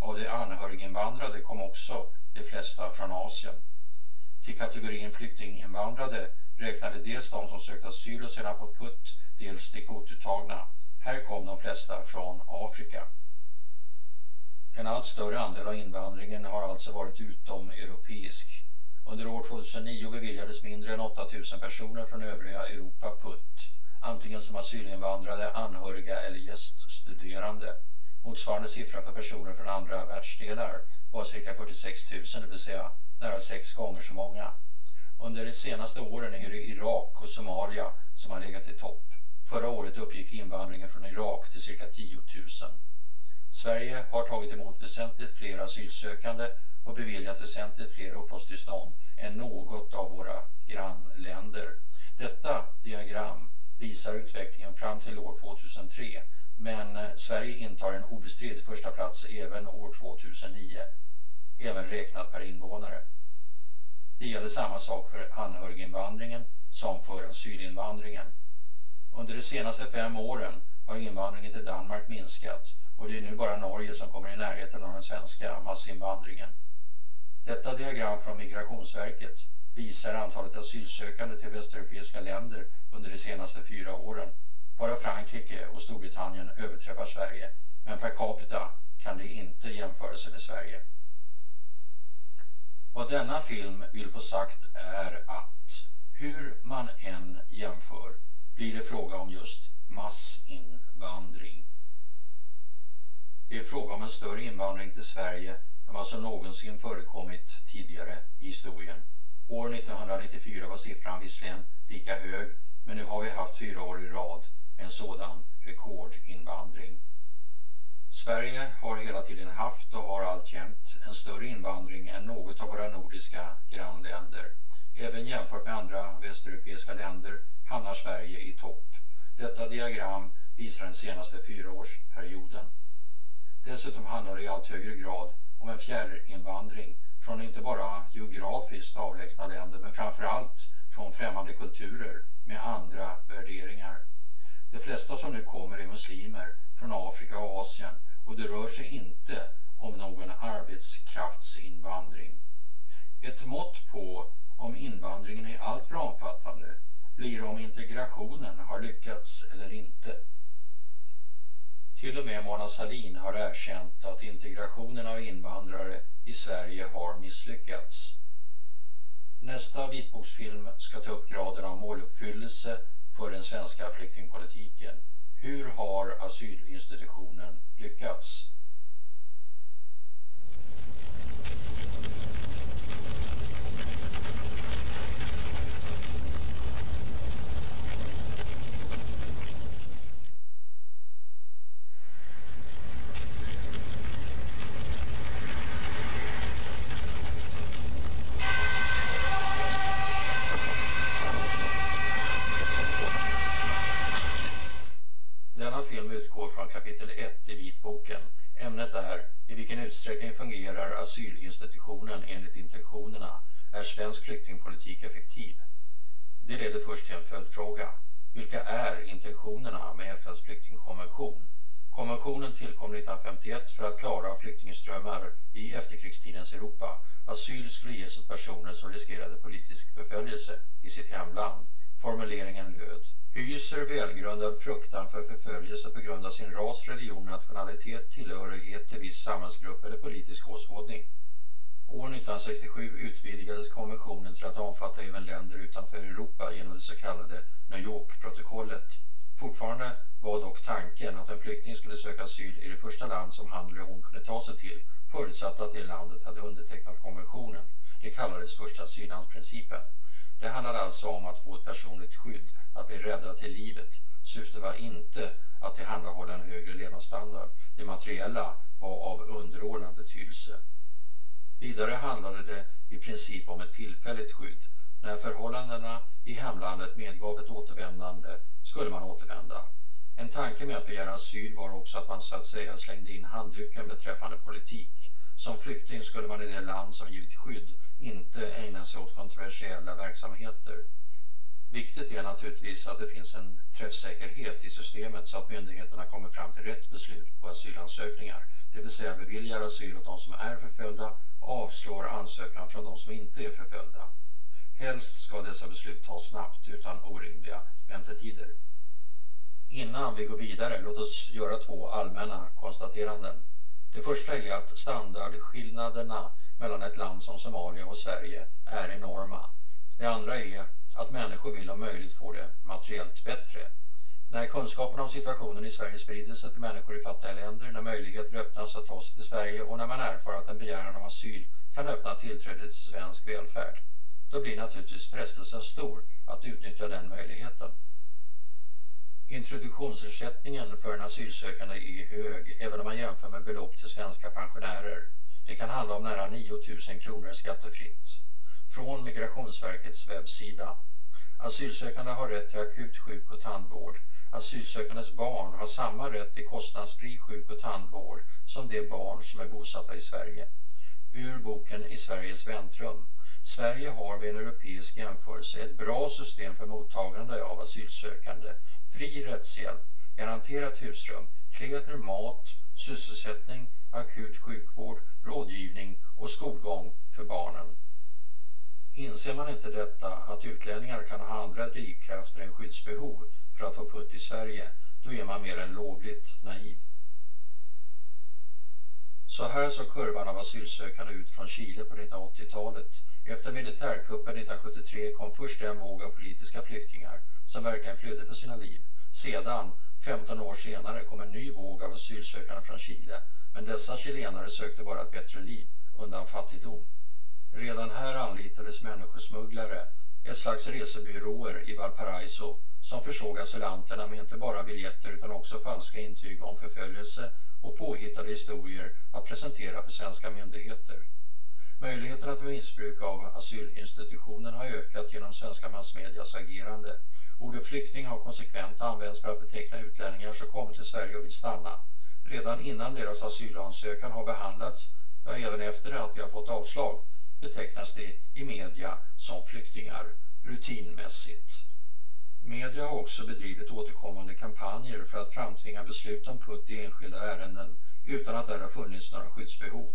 Av de anhöriginvandrade kom också de flesta från Asien. Till kategorin flyktinginvandrade räknade dels de som sökt asyl och sedan fått putt, dels de kvotuttagna. Här kom de flesta från Afrika. En allt större andel av invandringen har alltså varit utomeuropeisk. Under år 2009 beviljades mindre än 8000 personer från övriga Europa PUT, antingen som asylinvandrare, anhöriga eller gäststuderande. Motsvarande siffra för personer från andra världsdelar var cirka 46 000, det vill säga nära sex gånger så många. Under de senaste åren är det Irak och Somalia som har legat i topp. Förra året uppgick invandringen från Irak till cirka 10 000. Sverige har tagit emot väsentligt fler asylsökande och beviljat väsentligt fler uppehållstillstånd än något av våra grannländer. Detta diagram visar utvecklingen fram till år 2003 men Sverige intar en obestridd första plats även år 2009, även räknat per invånare. Det gäller samma sak för anhöriginvandringen som för asylinvandringen. Under de senaste fem åren har invandringen till Danmark minskat och det är nu bara Norge som kommer i närheten av den svenska massinvandringen. Detta diagram från Migrationsverket visar antalet asylsökande till västeuropeiska länder under de senaste fyra åren. Bara Frankrike och Storbritannien överträffar Sverige, men per capita kan det inte jämföra sig med Sverige. Vad denna film vill få sagt är att hur man än jämför blir det fråga om just massinvandring. Det är fråga om en större invandring till Sverige än vad som någonsin förekommit tidigare i historien. År 1994 var siffran visserligen lika hög men nu har vi haft fyra år i rad med en sådan rekordinvandring. Sverige har hela tiden haft och har alltjämt en större invandring än något av våra nordiska grannländer. Även jämfört med andra västeuropeiska länder hamnar Sverige i topp. Detta diagram visar den senaste fyraårsperioden. Dessutom handlar det i allt högre grad om en fjärrinvandring från inte bara geografiskt avlägsna länder men framförallt från främmande kulturer med andra värderingar. De flesta som nu kommer är muslimer från Afrika och Asien och det rör sig inte om någon arbetskraftsinvandring. Ett mått på om invandringen är alltför omfattande blir om integrationen har lyckats eller inte. Till och med Mona Sahlin har erkänt att integrationen av invandrare i Sverige har misslyckats. Nästa vitboksfilm ska ta upp graden av måluppfyllelse för den svenska flyktingpolitiken. Hur har asylinstitutionen lyckats? kapitel 1 i vitboken. Ämnet är I vilken utsträckning fungerar asylinstitutionen enligt intentionerna? Är svensk flyktingpolitik effektiv? Det leder först till en följdfråga. Vilka är intentionerna med FNs flyktingkonvention? Konventionen tillkom 1951 för att klara flyktingströmmar i efterkrigstidens Europa. Asyl skulle ges åt personer som riskerade politisk förföljelse i sitt hemland. Formuleringen löd hyser välgrundad fruktan för förföljelse på grund av sin ras, religion, nationalitet, tillhörighet till viss samhällsgrupp eller politisk åskådning. År 1967 utvidgades konventionen till att omfatta även länder utanför Europa genom det så kallade New York-protokollet. Fortfarande var dock tanken att en flykting skulle söka asyl i det första land som han eller hon kunde ta sig till, förutsatt att det landet hade undertecknat konventionen. Det kallades första asyllandsprincipen. Det handlade alltså om att få ett personligt skydd, att bli räddad till livet. Syftet var inte att tillhandahålla en högre levnadsstandard. Det materiella var av underordnad betydelse. Vidare handlade det i princip om ett tillfälligt skydd. När förhållandena i hemlandet medgav ett återvändande skulle man återvända. En tanke med att begära asyl var också att man så att säga slängde in handduken beträffande politik. Som flykting skulle man i det land som givit skydd inte ägna sig åt kontroversiella verksamheter. Viktigt är naturligtvis att det finns en träffsäkerhet i systemet så att myndigheterna kommer fram till rätt beslut på asylansökningar. Det vill säga beviljar asyl åt de som är förföljda och avslår ansökan från de som inte är förföljda. Helst ska dessa beslut tas snabbt utan orimliga väntetider. Innan vi går vidare, låt oss göra två allmänna konstateranden. Det första är att standardskillnaderna mellan ett land som Somalia och Sverige är enorma. Det andra är att människor vill om möjligt få det materiellt bättre. När kunskapen om situationen i Sverige sprider sig till människor i fattiga länder, när möjligheter öppnas att ta sig till Sverige och när man erfar att en begäran om asyl kan öppna tillträde till svensk välfärd, då blir naturligtvis frestelsen stor att utnyttja den möjligheten. Introduktionsersättningen för en asylsökande är hög även om man jämför med belopp till svenska pensionärer. Det kan handla om nära 9 000 kronor skattefritt. Från Migrationsverkets webbsida. Asylsökande har rätt till akut sjuk- och tandvård. Asylsökandes barn har samma rätt till kostnadsfri sjuk- och tandvård som de barn som är bosatta i Sverige. Ur boken I Sveriges väntrum. Sverige har vid en europeisk jämförelse ett bra system för mottagande av asylsökande, fri rättshjälp, garanterat husrum, kläder, mat, sysselsättning, akut sjukvård, rådgivning och skolgång för barnen. Inser man inte detta, att utlänningar kan ha andra drivkrafter än skyddsbehov för att få putt i Sverige, då är man mer än lovligt naiv. Så här såg kurvan av asylsökande ut från Chile på 1980-talet. Efter militärkuppen 1973 kom först en våg av politiska flyktingar som verkligen flydde för sina liv. Sedan, 15 år senare, kom en ny våg av asylsökande från Chile, men dessa chilenare sökte bara ett bättre liv undan fattigdom. Redan här anlitades människosmugglare, ett slags resebyråer i Valparaiso som försåg asylanterna med inte bara biljetter utan också falska intyg om förföljelse och påhittade historier att presentera för svenska myndigheter. Möjligheterna till missbruk av asylinstitutionen har ökat genom svenska massmedias agerande. Ordet flykting har konsekvent använts för att beteckna utlänningar som kommer till Sverige och vill stanna. Redan innan deras asylansökan har behandlats, ja även efter att de har fått avslag, betecknas de i media som flyktingar rutinmässigt. Media har också bedrivit återkommande kampanjer för att framtvinga beslut om putt i enskilda ärenden utan att det har funnits några skyddsbehov.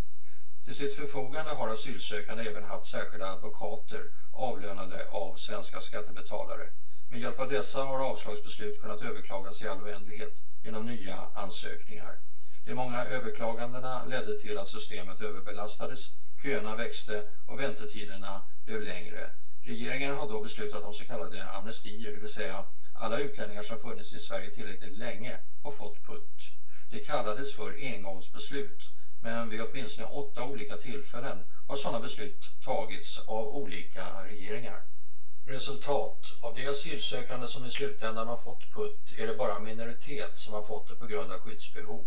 Till sitt förfogande har asylsökande även haft särskilda advokater avlönade av svenska skattebetalare. Med hjälp av dessa har avslagsbeslut kunnat överklagas i all oändlighet genom nya ansökningar. De många överklagandena ledde till att systemet överbelastades, köerna växte och väntetiderna blev längre. Regeringen har då beslutat om så kallade amnestier, det vill säga alla utlänningar som funnits i Sverige tillräckligt länge har fått putt. Det kallades för engångsbeslut, men vid åtminstone åtta olika tillfällen har sådana beslut tagits av olika regeringar. Resultat. Av de asylsökande som i slutändan har fått putt är det bara en minoritet som har fått det på grund av skyddsbehov.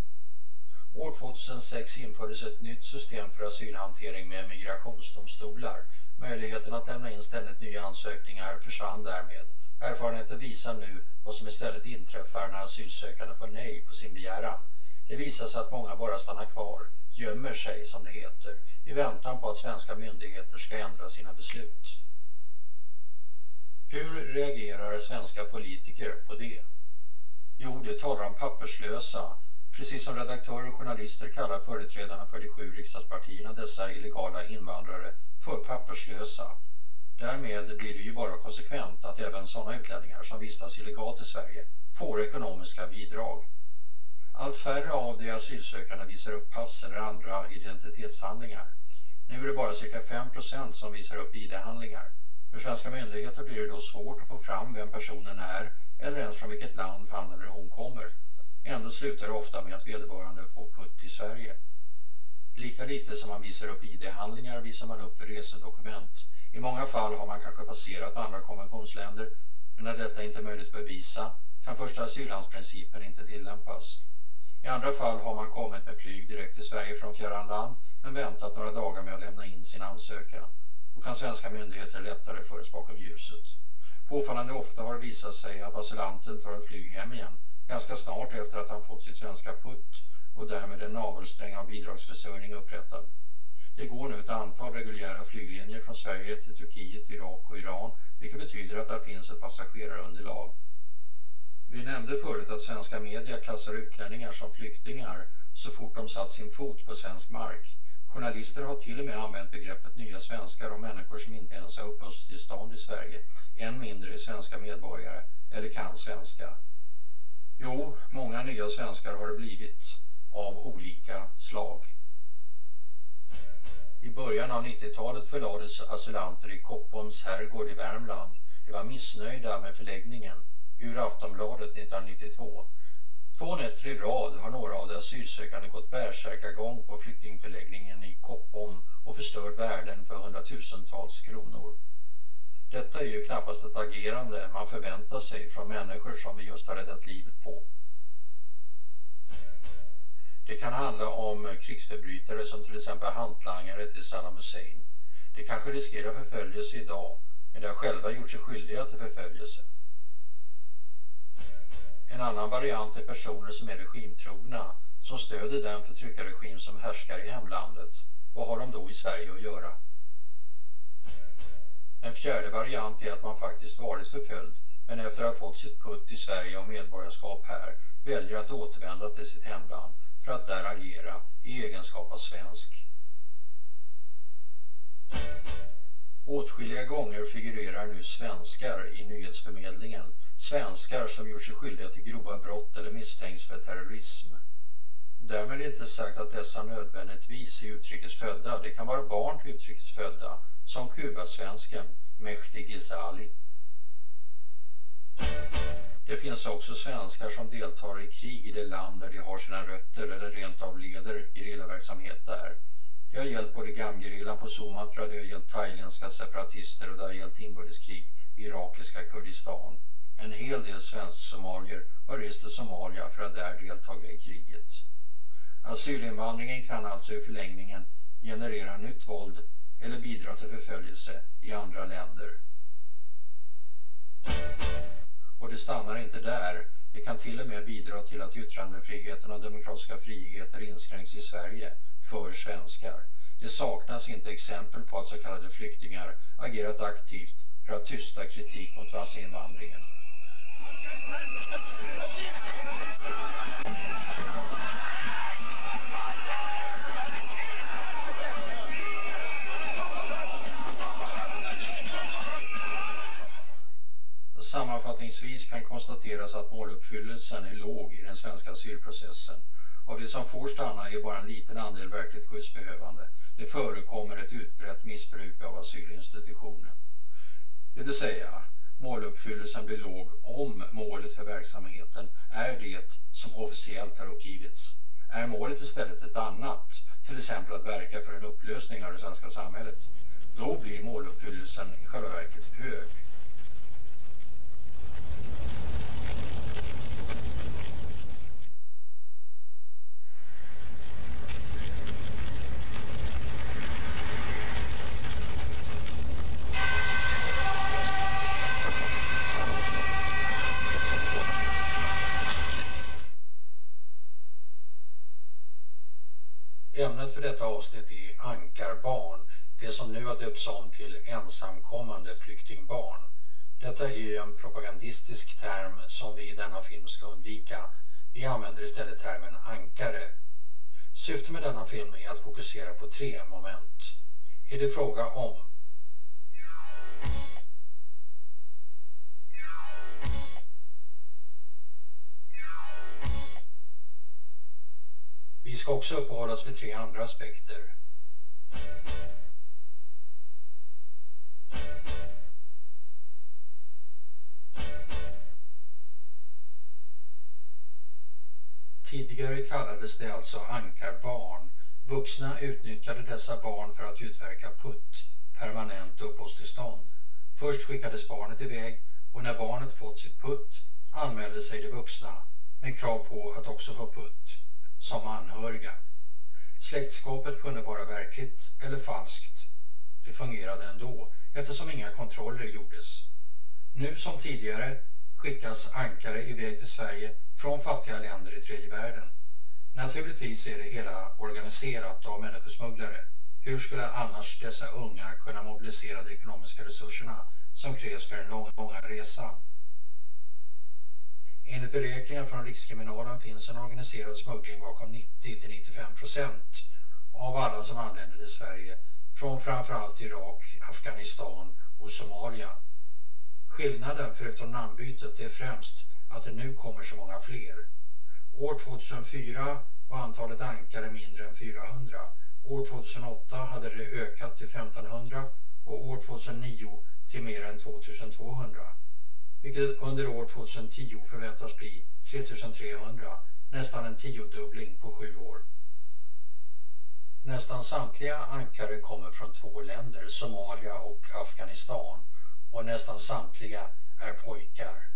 År 2006 infördes ett nytt system för asylhantering med migrationsdomstolar. Möjligheten att lämna in ständigt nya ansökningar försvann därmed. Erfarenheten visar nu vad som istället inträffar när asylsökande får nej på sin begäran. Det visar sig att många bara stannar kvar, gömmer sig som det heter, i väntan på att svenska myndigheter ska ändra sina beslut. Hur reagerar svenska politiker på det? Jo, det talar om papperslösa, precis som redaktörer och journalister kallar företrädarna för de sju riksdagspartierna dessa illegala invandrare för papperslösa. Därmed blir det ju bara konsekvent att även sådana utlänningar som vistas illegalt i Sverige får ekonomiska bidrag. Allt färre av de asylsökande visar upp pass eller andra identitetshandlingar. Nu är det bara cirka 5% som visar upp ID-handlingar. För svenska myndigheter blir det då svårt att få fram vem personen är eller ens från vilket land han eller hon kommer. Ändå slutar det ofta med att vederbörande får putt i Sverige. Lika lite som man visar upp ID-handlingar visar man upp resedokument. I många fall har man kanske passerat andra konventionsländer men när detta inte är möjligt att bevisa kan första asyllandsprincipen inte tillämpas. I andra fall har man kommit med flyg direkt till Sverige från fjärran land men väntat några dagar med att lämna in sin ansökan. Då kan svenska myndigheter lättare föras bakom ljuset. Påfallande ofta har det visat sig att asylanten tar ett flyg hem igen ganska snart efter att han fått sitt svenska putt och därmed en navelsträng av bidragsförsörjning upprättad. Det går nu ett antal reguljära flyglinjer från Sverige till Turkiet, Irak och Iran vilket betyder att där finns ett passagerarunderlag. Vi nämnde förut att svenska media klassar utlänningar som flyktingar så fort de satt sin fot på svensk mark. Journalister har till och med använt begreppet nya svenskar om människor som inte ens har uppehållstillstånd i Sverige, än mindre är svenska medborgare eller kan svenska. Jo, många nya svenskar har det blivit av olika slag. I början av 90-talet förlades asylanter i Koppons herrgård i Värmland. De var missnöjda med förläggningen. Ur Aftonbladet 1992. Två nätter i rad har några av de asylsökande gått bärsärkagång på flyktingförläggningen i Koppom och förstört värden för hundratusentals kronor. Detta är ju knappast ett agerande man förväntar sig från människor som vi just har räddat livet på. Det kan handla om krigsförbrytare som till exempel hantlangare till Saddam Hussein. Det kanske riskerar förföljelse idag, men de har själva gjort sig skyldiga till förföljelse. En annan variant är personer som är regimtrogna, som stöder den förtryckarregim som härskar i hemlandet. Vad har de då i Sverige att göra? En fjärde variant är att man faktiskt varit förföljd, men efter att ha fått sitt putt i Sverige och medborgarskap här väljer att återvända till sitt hemland för att där agera i egenskap av svensk. Åtskilliga gånger figurerar nu svenskar i nyhetsförmedlingen. Svenskar som gjort sig skyldiga till grova brott eller misstänks för terrorism. Därmed är inte sagt att dessa nödvändigtvis är utrikesfödda. Det kan vara barn till utrikesfödda, som kubasvensken Mehdi Ghezali. Det finns också svenskar som deltar i krig i det land där de har sina rötter eller rent av leder gerillaverksamhet där. Det har gällt både GAM-gerillan på Sumatra, det har gällt thailändska separatister och det har gällt inbördeskrig i irakiska Kurdistan. En hel del svensk-somalier har rest till Somalia för att där deltaga i kriget. Asylinvandringen kan alltså i förlängningen generera nytt våld eller bidra till förföljelse i andra länder. Och det stannar inte där. Det kan till och med bidra till att yttrandefriheten och demokratiska friheter inskränks i Sverige för svenskar. Det saknas inte exempel på att så kallade flyktingar agerat aktivt för att tysta kritik mot massinvandringen. Sammanfattningsvis kan konstateras att måluppfyllelsen är låg i den svenska asylprocessen. Av de som får stanna är bara en liten andel verkligt skyddsbehövande. Det förekommer ett utbrett missbruk av asylinstitutionen. Det vill säga, måluppfyllelsen blir låg om målet för verksamheten är det som officiellt har uppgivits. Är målet istället ett annat, till exempel att verka för en upplösning av det svenska samhället, då blir måluppfyllelsen i själva verket hög. Ämnet för detta avsnitt i ankarbarn, det som nu har döpts om till ensamkommande flyktingbarn. Detta är ju en propagandistisk term som vi i denna film ska undvika. Vi använder istället termen ankare. Syftet med denna film är att fokusera på tre moment. Är det fråga om Vi ska också uppehålla oss vid tre andra aspekter. Tidigare kallades det alltså ankarbarn. Vuxna utnyttjade dessa barn för att utverka putt, permanent uppehållstillstånd. Först skickades barnet iväg och när barnet fått sitt putt anmälde sig de vuxna med krav på att också få putt som anhöriga. Släktskapet kunde vara verkligt eller falskt. Det fungerade ändå eftersom inga kontroller gjordes. Nu som tidigare skickas ankare iväg till Sverige från fattiga länder i tredje världen. Naturligtvis är det hela organiserat av människosmugglare. Hur skulle annars dessa unga kunna mobilisera de ekonomiska resurserna som krävs för den långa resan? Enligt beräkningar från Rikskriminalen finns en organiserad smuggling bakom 90-95 procent av alla som anländer till Sverige från framförallt Irak, Afghanistan och Somalia. Skillnaden förutom namnbytet är främst att det nu kommer så många fler. År 2004 var antalet ankare mindre än 400. År 2008 hade det ökat till 1500 och år 2009 till mer än 2200 vilket under år 2010 förväntas bli 3300, nästan en tiodubbling på sju år. Nästan samtliga ankare kommer från två länder, Somalia och Afghanistan, och nästan samtliga är pojkar.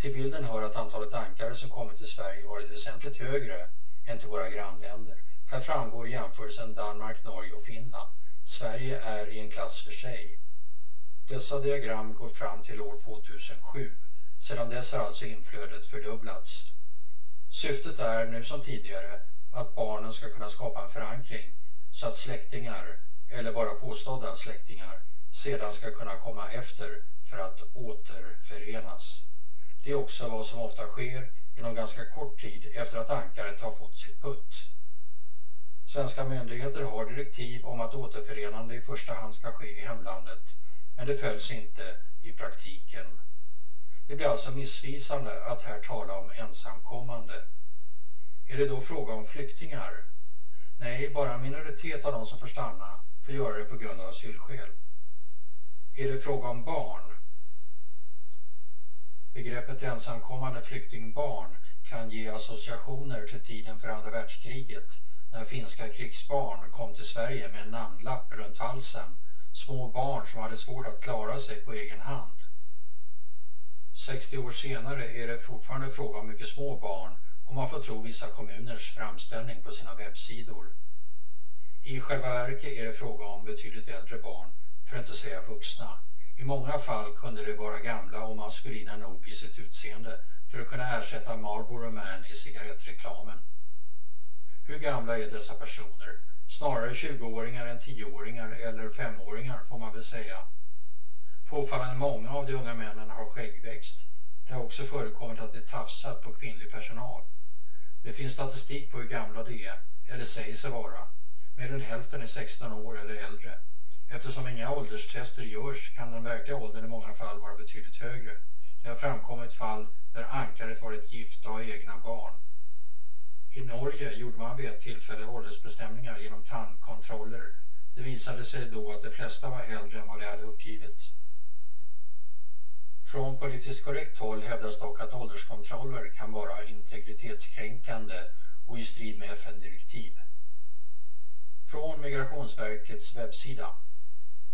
Till bilden hör att antalet ankare som kommit till Sverige varit väsentligt högre än till våra grannländer. Här framgår jämförelsen Danmark, Norge och Finland. Sverige är i en klass för sig. Dessa diagram går fram till år 2007. Sedan dess har alltså inflödet fördubblats. Syftet är nu som tidigare att barnen ska kunna skapa en förankring så att släktingar, eller bara påstådda släktingar, sedan ska kunna komma efter för att återförenas. Det är också vad som ofta sker inom ganska kort tid efter att ankaret har fått sitt putt. Svenska myndigheter har direktiv om att återförenande i första hand ska ske i hemlandet men det följs inte i praktiken. Det blir alltså missvisande att här tala om ensamkommande. Är det då fråga om flyktingar? Nej, bara en minoritet av de som får stanna får göra det på grund av asylskäl. Är det fråga om barn? Begreppet ensamkommande flyktingbarn kan ge associationer till tiden för andra världskriget när finska krigsbarn kom till Sverige med en namnlapp runt halsen, små barn som hade svårt att klara sig på egen hand. 60 år senare är det fortfarande fråga om mycket små barn om man får tro vissa kommuners framställning på sina webbsidor. I själva verket är det fråga om betydligt äldre barn, för att inte säga vuxna. I många fall kunde de vara gamla och maskulina nog i sitt utseende för att kunna ersätta Marlboro Man i cigarettreklamen. Hur gamla är dessa personer? Snarare 20-åringar än 10-åringar eller 5-åringar får man väl säga. Påfallande många av de unga männen har skäggväxt. Det har också förekommit att de tafsat på kvinnlig personal. Det finns statistik på hur gamla de är, eller säger sig vara. Mer än hälften är 16 år eller äldre. Eftersom inga ålderstester görs kan den verkliga åldern i många fall vara betydligt högre. Det har framkommit fall där ankaret varit gifta och har egna barn. I Norge gjorde man vid ett tillfälle åldersbestämningar genom tandkontroller. Det visade sig då att de flesta var äldre än vad de hade uppgivit. Från politiskt korrekt håll hävdas dock att ålderskontroller kan vara integritetskränkande och i strid med FN-direktiv. Från Migrationsverkets webbsida.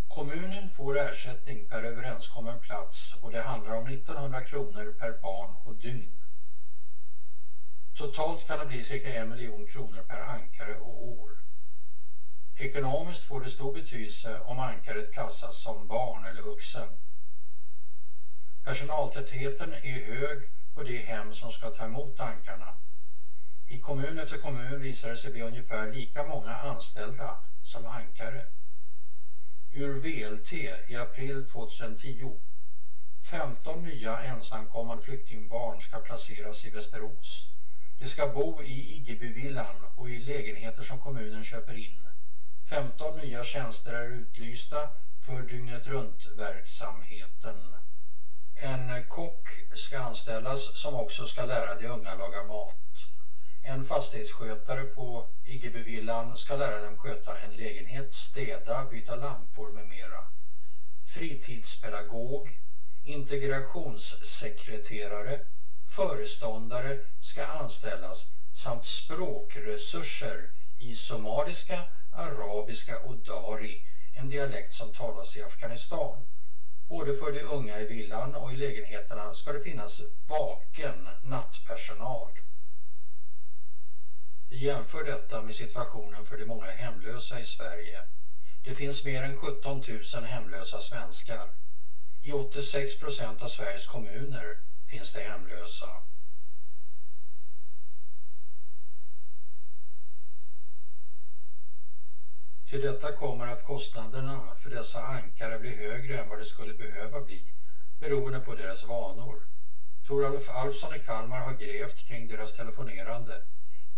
Kommunen får ersättning per överenskommen plats och det handlar om 1900 kronor per barn och dygn. Totalt kan det bli cirka en miljon kronor per ankare och år. Ekonomiskt får det stor betydelse om ankaret klassas som barn eller vuxen. Personaltätheten är hög på de hem som ska ta emot ankarna. I kommun efter kommun visar det sig bli ungefär lika många anställda som ankare. Ur VLT i april 2010. 15 nya ensamkommande flyktingbarn ska placeras i Västerås. De ska bo i Iggebyvillan och i lägenheter som kommunen köper in. 15 nya tjänster är utlysta för dygnet runt-verksamheten. En kock ska anställas som också ska lära de unga laga mat. En fastighetsskötare på Iggebyvillan ska lära dem sköta en lägenhet, städa, byta lampor med mera. Fritidspedagog, integrationssekreterare, föreståndare ska anställas samt språkresurser i somaliska, arabiska och dari, en dialekt som talas i Afghanistan. Både för de unga i villan och i lägenheterna ska det finnas vaken nattpersonal. Jämför detta med situationen för de många hemlösa i Sverige. Det finns mer än 17 000 hemlösa svenskar. I 86 procent av Sveriges kommuner finns det hemlösa. Till detta kommer att kostnaderna för dessa ankare blir högre än vad det skulle behöva bli beroende på deras vanor. Toralf Alfsson i Kalmar har grävt kring deras telefonerande.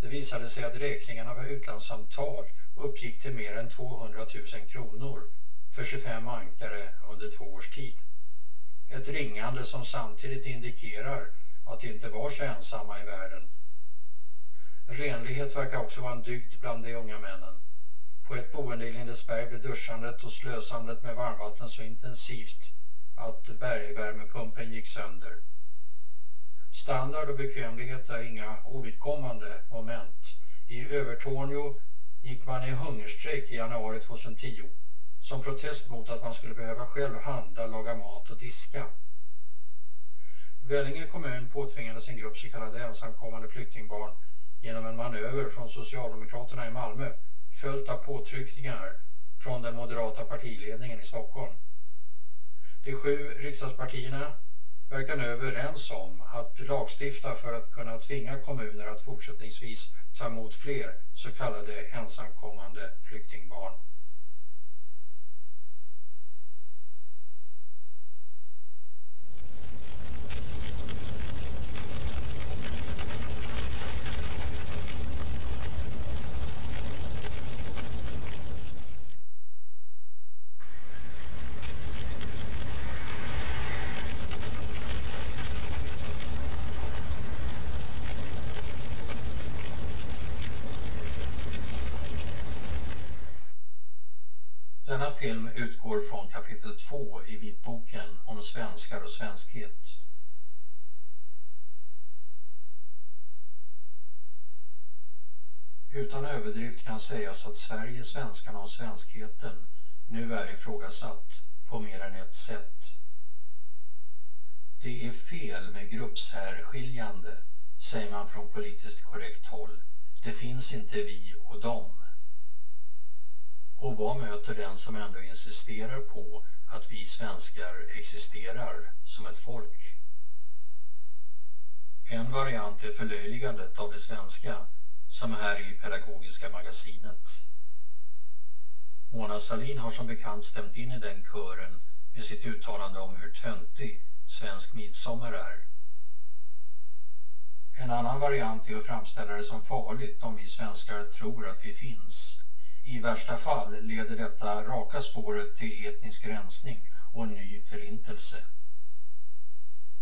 Det visade sig att räkningarna för utlandssamtal uppgick till mer än 200 000 kronor för 25 ankare under två års tid. Ett ringande som samtidigt indikerar att de inte var så ensamma i världen. Renlighet verkar också vara en dygd bland de unga männen. På ett boende i Lindesberg blev duschandet och slösandet med varmvatten så intensivt att bergvärmepumpen gick sönder. Standard och bekvämlighet är inga ovidkommande moment. I Övertorneå gick man i hungerstrejk i januari 2010 som protest mot att man skulle behöva själv handla, laga mat och diska. Vellinge kommun påtvingade sin grupp så kallade ensamkommande flyktingbarn genom en manöver från Socialdemokraterna i Malmö följt av påtryckningar från den moderata partiledningen i Stockholm. De sju riksdagspartierna verkar nu överens om att lagstifta för att kunna tvinga kommuner att fortsättningsvis ta emot fler så kallade ensamkommande flyktingbarn. Denna film utgår från kapitel 2 i vitboken om svenskar och svenskhet. Utan överdrift kan sägas att Sverige, svenskarna och svenskheten nu är ifrågasatt på mer än ett sätt. Det är fel med gruppsärskiljande, säger man från politiskt korrekt håll. Det finns inte vi och dem. Och vad möter den som ändå insisterar på att vi svenskar existerar som ett folk? En variant är förlöjligandet av det svenska, som här i Pedagogiska magasinet. Mona Salin har som bekant stämt in i den kören med sitt uttalande om hur töntig svensk midsommar är. En annan variant är att framställa det som farligt om vi svenskar tror att vi finns. I värsta fall leder detta raka spåret till etnisk rensning och en ny förintelse.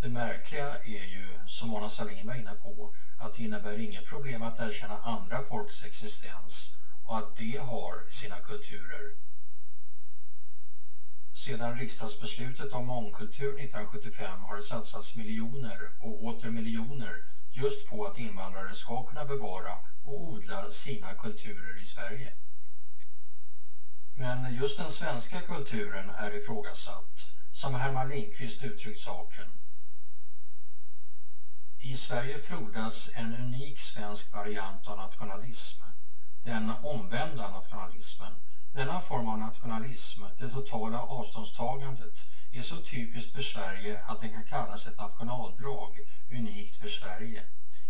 Det märkliga är ju, som Mona Sahlin var inne på, att det innebär inget problem att erkänna andra folks existens och att de har sina kulturer. Sedan riksdagsbeslutet om mångkultur 1975 har det satsats miljoner och åter miljoner just på att invandrare ska kunna bevara och odla sina kulturer i Sverige. Men just den svenska kulturen är ifrågasatt, som Herman Lindqvist uttryckt saken. I Sverige frodas en unik svensk variant av nationalism, den omvända nationalismen. Denna form av nationalism, det totala avståndstagandet, är så typiskt för Sverige att den kan kallas ett nationaldrag, unikt för Sverige.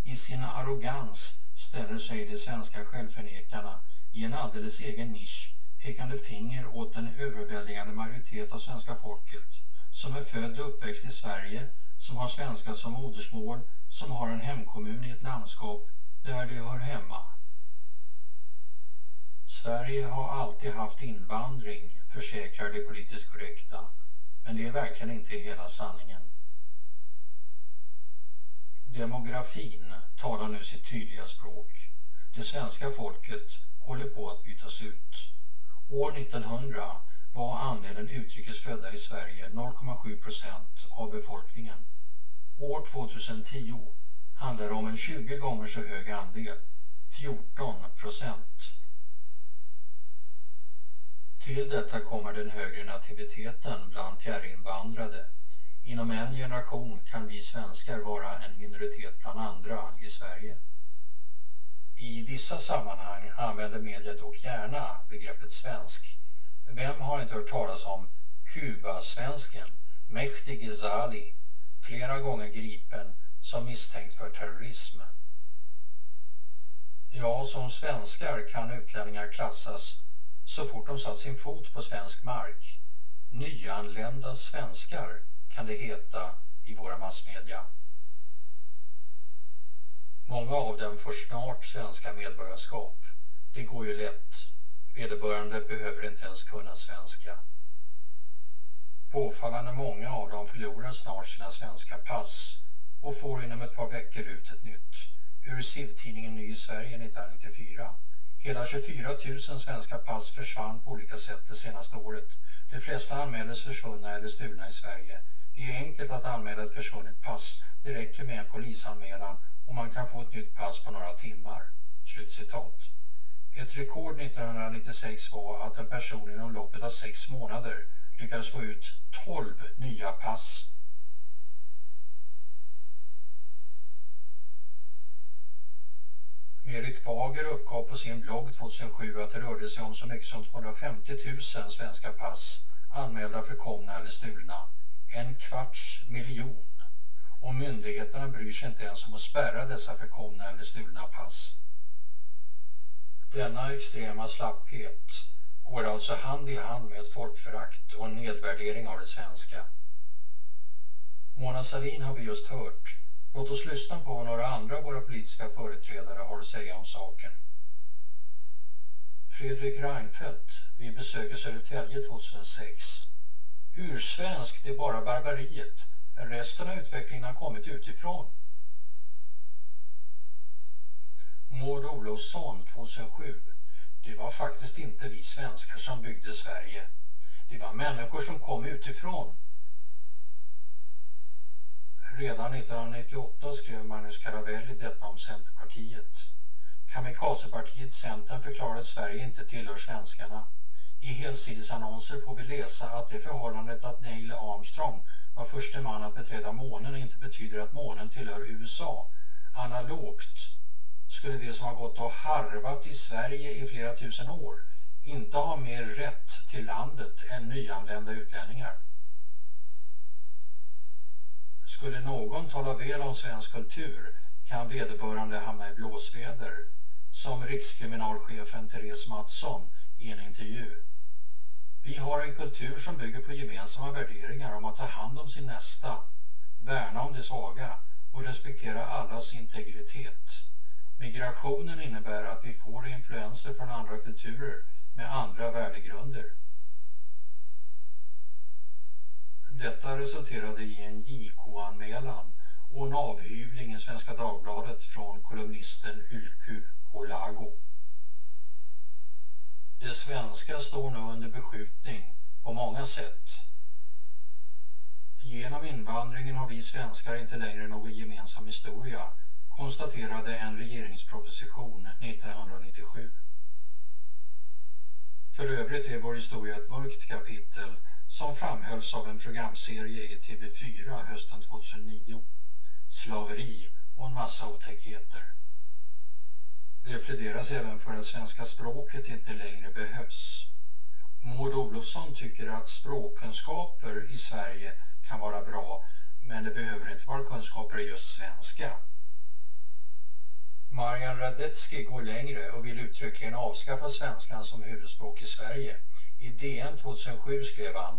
I sin arrogans ställer sig de svenska självförnekarna i en alldeles egen nisch pekande finger åt en överväldigande majoritet av svenska folket som är född och uppväxt i Sverige, som har svenska som modersmål, som har en hemkommun i ett landskap där de hör hemma. Sverige har alltid haft invandring, försäkrar det politiskt korrekta, men det är verkligen inte hela sanningen. Demografin talar nu sitt tydliga språk. Det svenska folket håller på att bytas ut. År 1900 var andelen utrikesfödda i Sverige 0,7 procent av befolkningen. År 2010 handlar det om en 20 gånger så hög andel, 14 procent. Till detta kommer den högre nativiteten bland fjärrinvandrade. Inom en generation kan vi svenskar vara en minoritet bland andra i Sverige. I vissa sammanhang använder media dock gärna begreppet svensk. Vem har inte hört talas om Kuba-svensken, Mehdi Ghezali, flera gånger gripen som misstänkt för terrorism? Ja, som svenskar kan utlänningar klassas så fort de satt sin fot på svensk mark. Nyanlända svenskar kan det heta i våra massmedia. Många av dem får snart svenska medborgarskap. Det går ju lätt. Vederbörande behöver inte ens kunna svenska. Påfallande många av dem förlorar snart sina svenska pass och får inom ett par veckor ut ett nytt. Ur SIV-tidningen Ny i Sverige 1994. Hela 24 000 svenska pass försvann på olika sätt det senaste året. De flesta anmäldes försvunna eller stulna i Sverige. Det är enkelt att anmäla ett försvunnet pass. Det räcker med en polisanmälan och man kan få ett nytt pass på några timmar. Slutcitat. Ett rekord 1996 var att en person inom loppet av sex månader lyckades få ut 12 nya pass. Merit Fager uppgav på sin blogg 2007 att det rörde sig om så mycket som 250 000 svenska pass anmälda förkomna eller stulna. En kvarts miljon. Och myndigheterna bryr sig inte ens om att spärra dessa förkomna eller stulna pass. Denna extrema slapphet går alltså hand i hand med ett folkförakt och en nedvärdering av det svenska. Mona Sahlin har vi just hört Låt oss lyssna på vad några andra av våra politiska företrädare har att säga om saken. Fredrik Reinfeldt vid besöket Södertälje 2006. Ursvenskt är bara barbariet. Resten av utvecklingen har kommit utifrån. Maud Olofsson 2007. Det var faktiskt inte vi svenskar som byggde Sverige. Det var människor som kom utifrån. Redan 1998 skrev Magnus Caravelli detta om Centerpartiet. Kamikazepartiet Centern förklarar att Sverige inte tillhör svenskarna. I helsidesannonser får vi läsa att det förhållandet att Neil Armstrong var förste man att beträda månen inte betyder att månen tillhör USA. Analogt skulle de som har gått och harvat i Sverige i flera tusen år inte ha mer rätt till landet än nyanlända utlänningar. Skulle någon tala väl om svensk kultur kan vederbörande hamna i blåsväder, som rikskriminalchefen Therese Mattsson i en intervju. Vi har en kultur som bygger på gemensamma värderingar om att ta hand om sin nästa, värna om de svaga och respektera allas integritet. Migrationen innebär att vi får influenser från andra kulturer med andra värdegrunder. Detta resulterade i en JK-anmälan och en avhyvling i Svenska Dagbladet från kolumnisten Ylky Holago. Det svenska står nu under beskjutning på många sätt. Genom invandringen har vi svenskar inte längre någon gemensam historia, konstaterade en regeringsproposition 1997. För övrigt är vår historia ett mörkt kapitel som framhölls av en programserie i TV4 hösten 2009. Slaveri och en massa otäckheter. Det pläderas även för att svenska språket inte längre behövs. Maud Olofsson tycker att språkkunskaper i Sverige kan vara bra men det behöver inte vara kunskaper i just svenska. Marian Radetzky går längre och vill uttryckligen avskaffa svenskan som huvudspråk i Sverige. I DN 2007 skrev han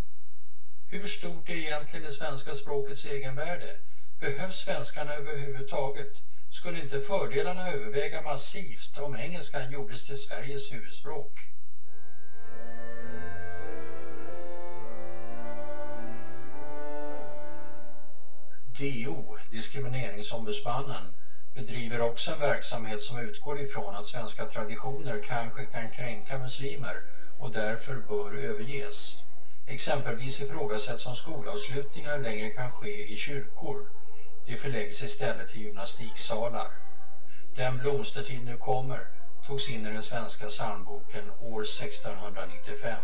Hur stort är egentligen det svenska språkets egenvärde? Behövs svenskarna överhuvudtaget? Skulle inte fördelarna överväga massivt om engelskan gjordes till Sveriges huvudspråk? DO, Diskrimineringsombudsmannen, bedriver också en verksamhet som utgår ifrån att svenska traditioner kanske kan kränka muslimer och därför bör överges. Exempelvis ifrågasätts om skolavslutningar längre kan ske i kyrkor. Det förläggs istället till gymnastiksalar. Den blomstertid nu kommer togs in i den svenska psalmboken år 1695.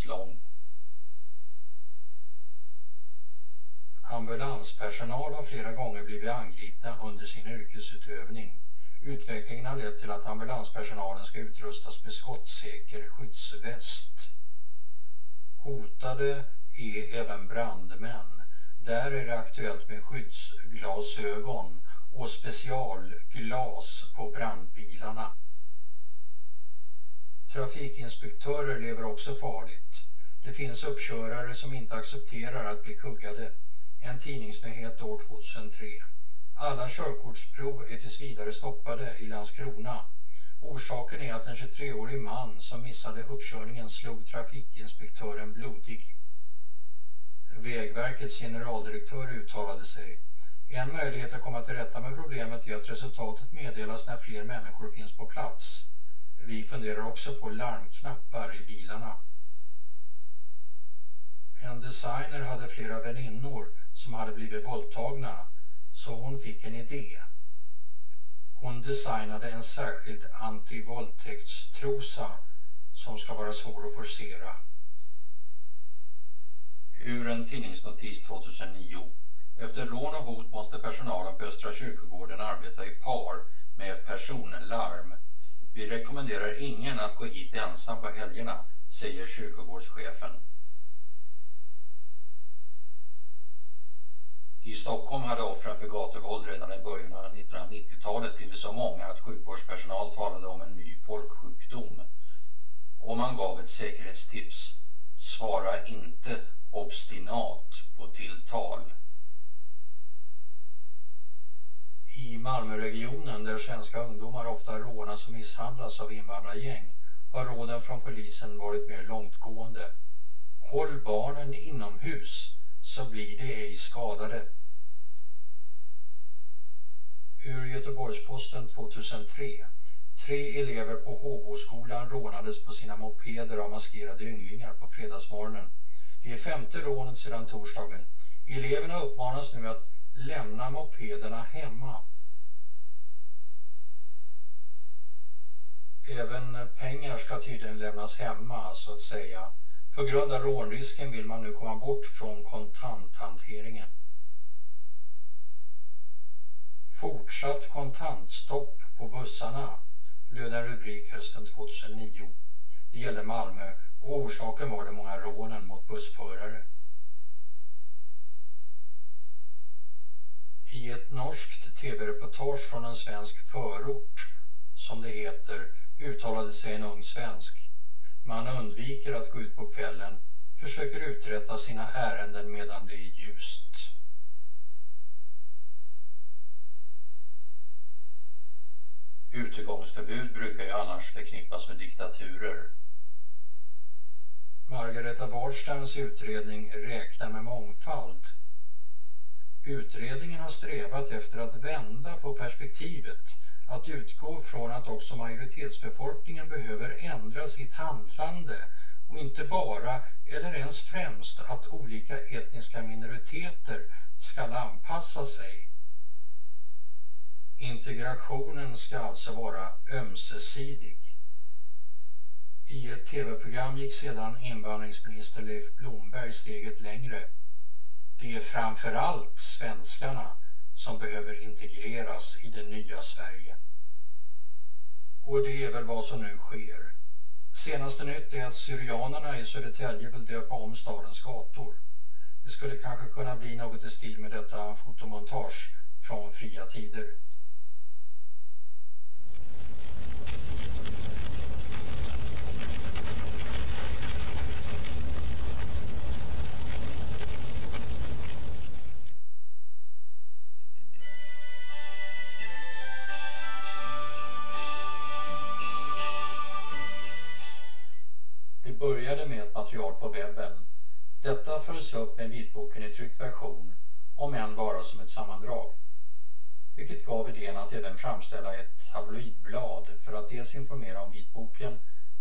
Här lång. Ambulanspersonal har flera gånger blivit angripna under sin yrkesutövning. Utvecklingen har lett till att ambulanspersonalen ska utrustas med skottsäker skyddsväst. Hotade är även brandmän. Där är det aktuellt med skyddsglasögon och specialglas på brandbilarna. Trafikinspektörer lever också farligt. Det finns uppkörare som inte accepterar att bli kuggade. En tidningsnyhet år 2003. Alla körkortsprov är tills vidare stoppade i Landskrona. Orsaken är att en 23-årig man som missade uppkörningen slog trafikinspektören blodig. Vägverkets generaldirektör uttalade sig. En möjlighet att komma till rätta med problemet är att resultatet meddelas när fler människor finns på plats. Vi funderar också på larmknappar i bilarna. En designer hade flera väninnor som hade blivit våldtagna så hon fick en idé. Hon designade en särskild antivåldtäktstrosa som ska vara svår att forcera. Ur en tidningsnotis 2009 efter rån och hot måste personalen på Östra kyrkogården arbeta i par med personlarm. Vi rekommenderar ingen att gå hit ensam på helgerna, säger kyrkogårdschefen. I Stockholm hade offren för gatuvåld redan i början av 1990-talet blivit så många att sjukvårdspersonal talade om en ny folksjukdom. Och man gav ett säkerhetstips. Svara inte obstinat på tilltal. I Malmöregionen där svenska ungdomar ofta rånas och misshandlas av invandrargäng har råden från polisen varit mer långtgående. Håll barnen inomhus så blir de ej skadade. Ur Göteborgs-Posten 2003. Tre elever på HH-skolan rånades på sina mopeder av maskerade ynglingar på fredagsmorgonen. Det är femte rånet sedan torsdagen. Eleverna uppmanas nu att lämna mopederna hemma. Även pengar ska tydligen lämnas hemma så att säga. På grund av rånrisken vill man nu komma bort från kontanthanteringen. Fortsatt kontantstopp på bussarna löd en rubrik hösten 2009. Det gällde Malmö och orsaken var de många rånen mot bussförare. I ett norskt tv-reportage från en svensk förort, som det heter, uttalade sig en ung svensk. Man undviker att gå ut på kvällen, försöker uträtta sina ärenden medan det är ljust. Utegångsförbud brukar ju annars förknippas med diktaturer. Margareta Warstams utredning räknar med mångfald. Utredningen har strävat efter att vända på perspektivet, att utgå från att också majoritetsbefolkningen behöver ändra sitt handlande och inte bara, eller ens främst, att olika etniska minoriteter ska anpassa sig. Integrationen ska alltså vara ömsesidig. I ett tv-program gick sedan invandringsminister Leif Blomberg steget längre. Det är framförallt svenskarna som behöver integreras i det nya Sverige. Och det är väl vad som nu sker. Senaste nytt är att syrianerna i Södertälje vill döpa om stadens gator. Det skulle kanske kunna bli något i stil med detta fotomontage från fria tider. Material på webben. Detta följs upp med vitboken i tryckt version, om än bara som ett sammandrag. Vilket gav idén att även framställa ett tabloidblad för att dels informera om vitboken,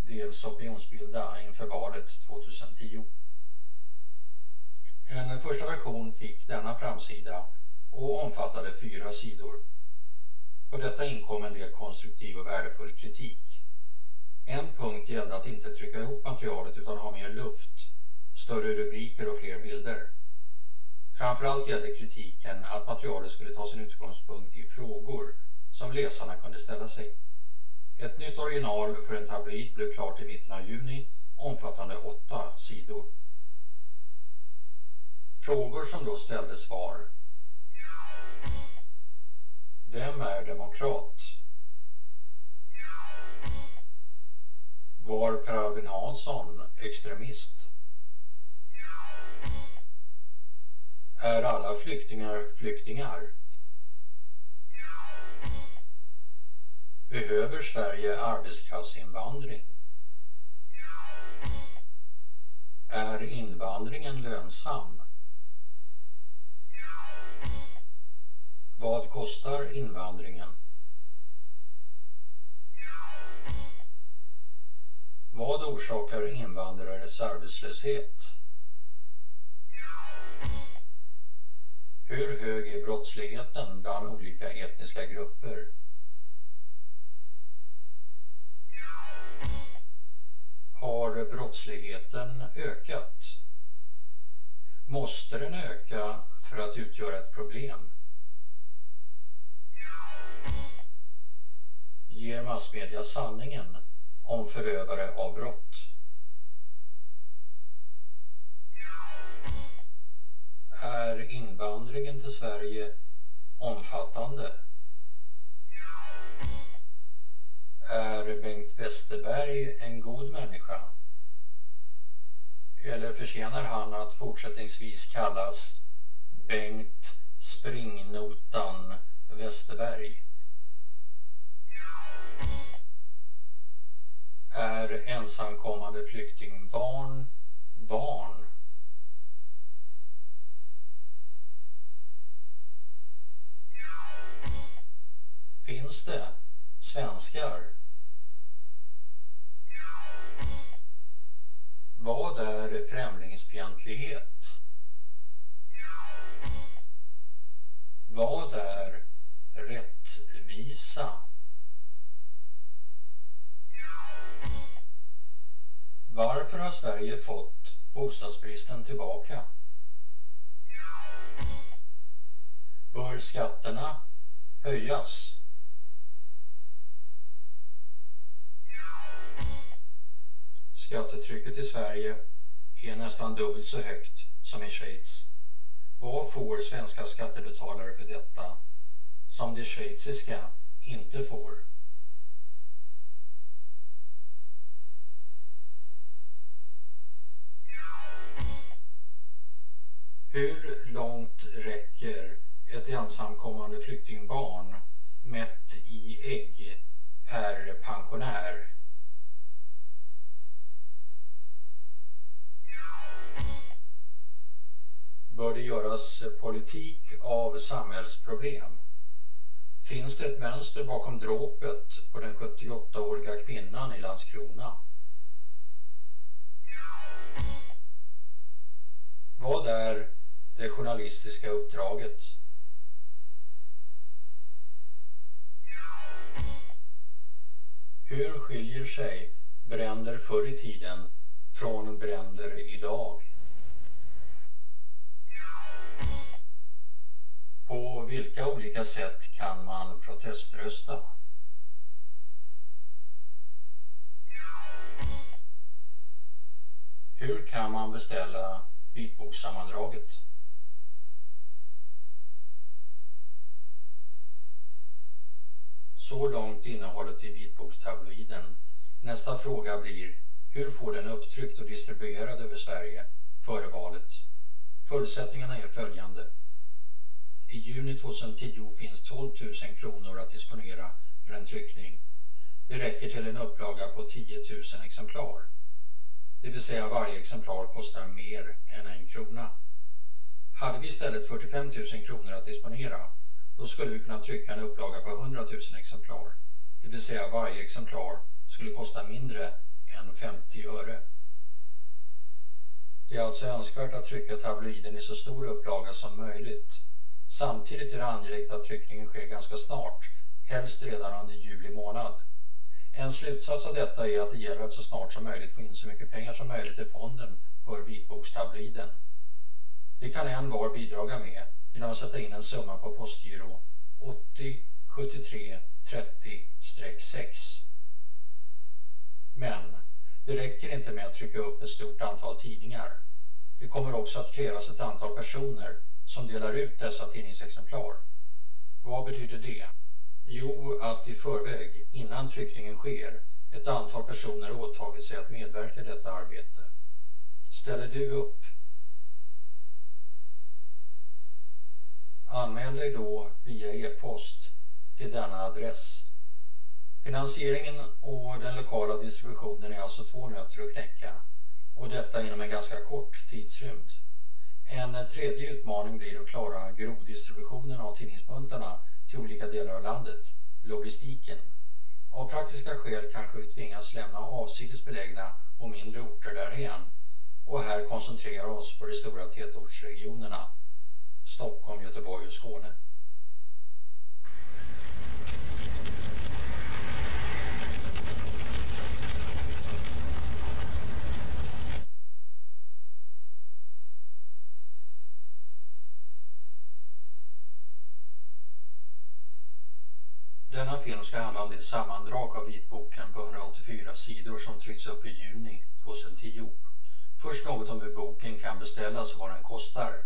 dels opinionsbilda inför valet 2010. En första version fick denna framsida och omfattade fyra sidor. På detta inkom en del konstruktiv och värdefull kritik. En punkt gällde att inte trycka ihop materialet utan ha mer luft, större rubriker och fler bilder. Framförallt gällde kritiken att materialet skulle ta sin utgångspunkt i frågor som läsarna kunde ställa sig. Ett nytt original för en tabloid blev klart i mitten av juni omfattande åtta sidor. Frågor som då ställdes var Vem är demokrat? Var Per Albin Hansson extremist? Är alla flyktingar flyktingar? Behöver Sverige arbetskraftsinvandring? Är invandringen lönsam? Vad kostar invandringen? Vad orsakar invandrares arbetslöshet? Hur hög är brottsligheten bland olika etniska grupper? Har brottsligheten ökat? Måste den öka för att utgöra ett problem? Ger massmedia sanningen om förövare av brott. Är invandringen till Sverige omfattande? Är Bengt Westerberg en god människa? Eller förtjänar han att fortsättningsvis kallas Bengt Springnotan Westerberg? Är ensamkommande flyktingbarn barn? Finns det svenskar? Vad är främlingsfientlighet? Vad är rättvisa? Varför har Sverige fått bostadsbristen tillbaka? Bör skatterna höjas? Skattetrycket i Sverige är nästan dubbelt så högt som i Schweiz. Vad får svenska skattebetalare för detta som de schweiziska inte får? Hur långt räcker ett ensamkommande flyktingbarn mätt i ägg per pensionär? Bör det göras politik av samhällsproblem? Finns det ett mönster bakom dråpet på den 78-åriga kvinnan i Landskrona? Vad är det journalistiska uppdraget? Hur skiljer sig bränder förr i tiden från bränder idag? På vilka olika sätt kan man proteströsta? Hur kan man beställa vitbokssammandraget? Så långt innehållet i vitbokstabloiden. Nästa fråga blir, hur får den upptryckt och distribuerad över Sverige före valet? Förutsättningarna är följande. I juni 2010 finns 12 000 kronor att disponera för en tryckning. Det räcker till en upplaga på 10 000 exemplar. Det vill säga varje exemplar kostar mer än en krona. Hade vi istället 45 000 kronor att disponera, då skulle vi kunna trycka en upplaga på 100 000 exemplar. Det vill säga varje exemplar skulle kosta mindre än 50 öre. Det är alltså önskvärt att trycka tabloiden i så stor upplaga som möjligt. Samtidigt är det angeläget att tryckningen sker ganska snart, helst redan under juli månad. En slutsats av detta är att det gäller att så snart som möjligt få in så mycket pengar som möjligt i fonden för vitbokstabliden. Det kan en var bidraga med genom att sätta in en summa på postgiro 80 73 30-6. Men det räcker inte med att trycka upp ett stort antal tidningar. Det kommer också att krävas ett antal personer som delar ut dessa tidningsexemplar. Vad betyder det? Jo, att i förväg, innan tryckningen sker, ett antal personer åtagit sig att medverka i detta arbete. Ställer du upp? Anmäl dig då via e-post till denna adress. Finansieringen och den lokala distributionen är alltså två nötter att knäcka och detta inom en ganska kort tidsrymd. En tredje utmaning blir att klara grovdistributionen av tidningsbuntarna till olika delar av landet, logistiken. Av praktiska skäl kanske vi tvingas lämna avsides belägna och mindre orter därhen och här koncentrera oss på de stora tätortsregionerna Stockholm, Göteborg och Skåne. Denna film ska handla om det sammandrag av vitboken på 184 sidor som trycks upp i juni 2010. Först något om hur boken kan beställas och vad den kostar.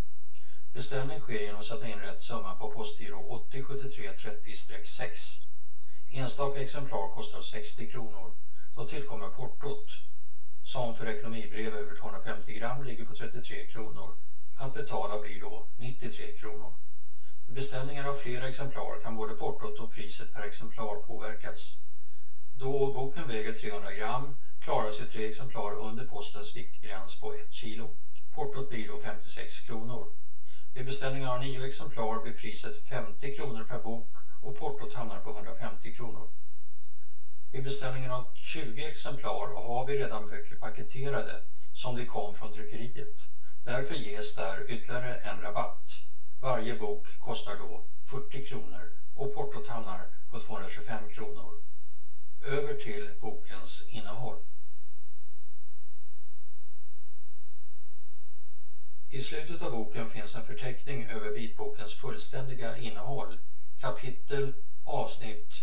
Beställning sker genom att sätta in rätt summa på postgiro 807330-6. Enstaka exemplar kostar 60 kronor. Då tillkommer portot som för ekonomibrev över 250 gram ligger på 33 kronor. Att betala blir då 93 kronor. Vid beställningar av flera exemplar kan både portot och priset per exemplar påverkas. Då boken väger 300 gram klarar sig tre exemplar under postens viktgräns på 1 kilo. Portot blir då 56 kronor. Vid beställning av nio exemplar blir priset 50 kronor per bok och portot hamnar på 150 kronor. Vid beställningen av 20 exemplar har vi redan böcker paketerade som de kom från tryckeriet. Därför ges där ytterligare en rabatt. Varje bok kostar då 40 kronor och portot hamnar på 225 kronor. Över till bokens innehåll. I slutet av boken finns en förteckning över vitbokens fullständiga innehåll, kapitel, avsnitt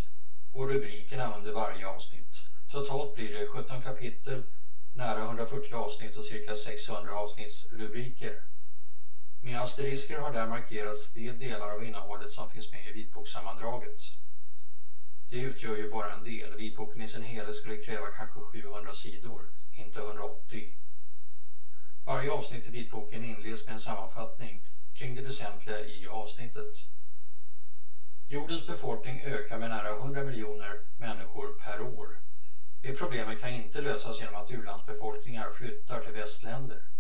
och rubrikerna under varje avsnitt. Totalt blir det 17 kapitel, nära 140 avsnitt och cirka 600 avsnittsrubriker. Med asterisker har där markerats de delar av innehållet som finns med i vitbokssammandraget. Det utgör ju bara en del. Vitboken i sin helhet skulle kräva kanske 700 sidor, inte 180. Varje avsnitt i vitboken inleds med en sammanfattning kring det väsentliga i avsnittet. Jordens befolkning ökar med nära 100 miljoner människor per år. Det problemet kan inte lösas genom att u-landsbefolkningar flyttar till västländer.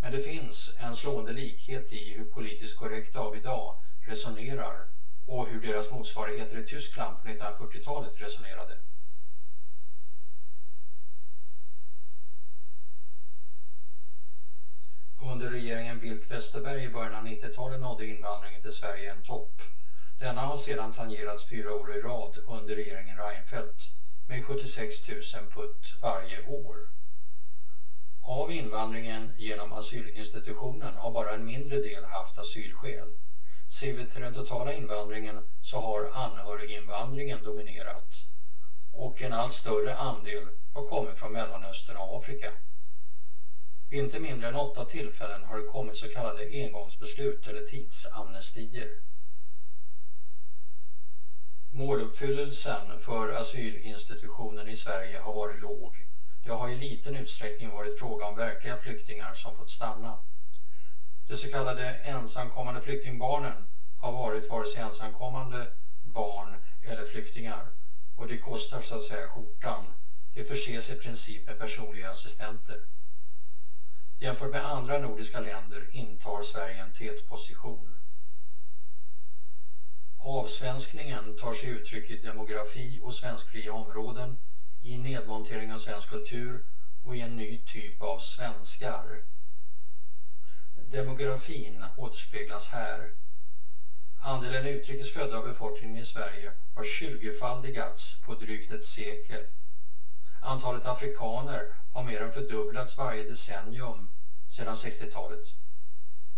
Men det finns en slående likhet i hur politiskt korrekta av idag resonerar och hur deras motsvarigheter i Tyskland på 1940-talet resonerade. Under regeringen Bildt-Westerberg i början av 90-talet nådde invandringen till Sverige en topp. Denna har sedan tangerats fyra år i rad under regeringen Reinfeldt med 76 000 putt varje år. Av invandringen genom asylinstitutionen har bara en mindre del haft asylskäl. Ser vi till den totala invandringen så har anhöriginvandringen dominerat och en allt större andel har kommit från Mellanöstern och Afrika. Vid inte mindre än åtta tillfällen har det kommit så kallade engångsbeslut eller tidsamnestier. Måluppfyllelsen för asylinstitutionen i Sverige har varit låg. Det har i liten utsträckning varit fråga om verkliga flyktingar som fått stanna. De så kallade ensamkommande flyktingbarnen har varit vare sig ensamkommande barn eller flyktingar och det kostar så att säga skjortan. Det förses i princip med personliga assistenter. Jämfört med andra nordiska länder intar Sverige en tätposition. Avsvenskningen tar sig uttryck i demografi och svenskfria områden, i nedmontering av svensk kultur och i en ny typ av svenskar. Demografin återspeglas här. Andelen utrikes födda av befolkningen i Sverige har tjugofaldigats på drygt ett sekel. Antalet afrikaner har mer än fördubblats varje decennium sedan 60-talet.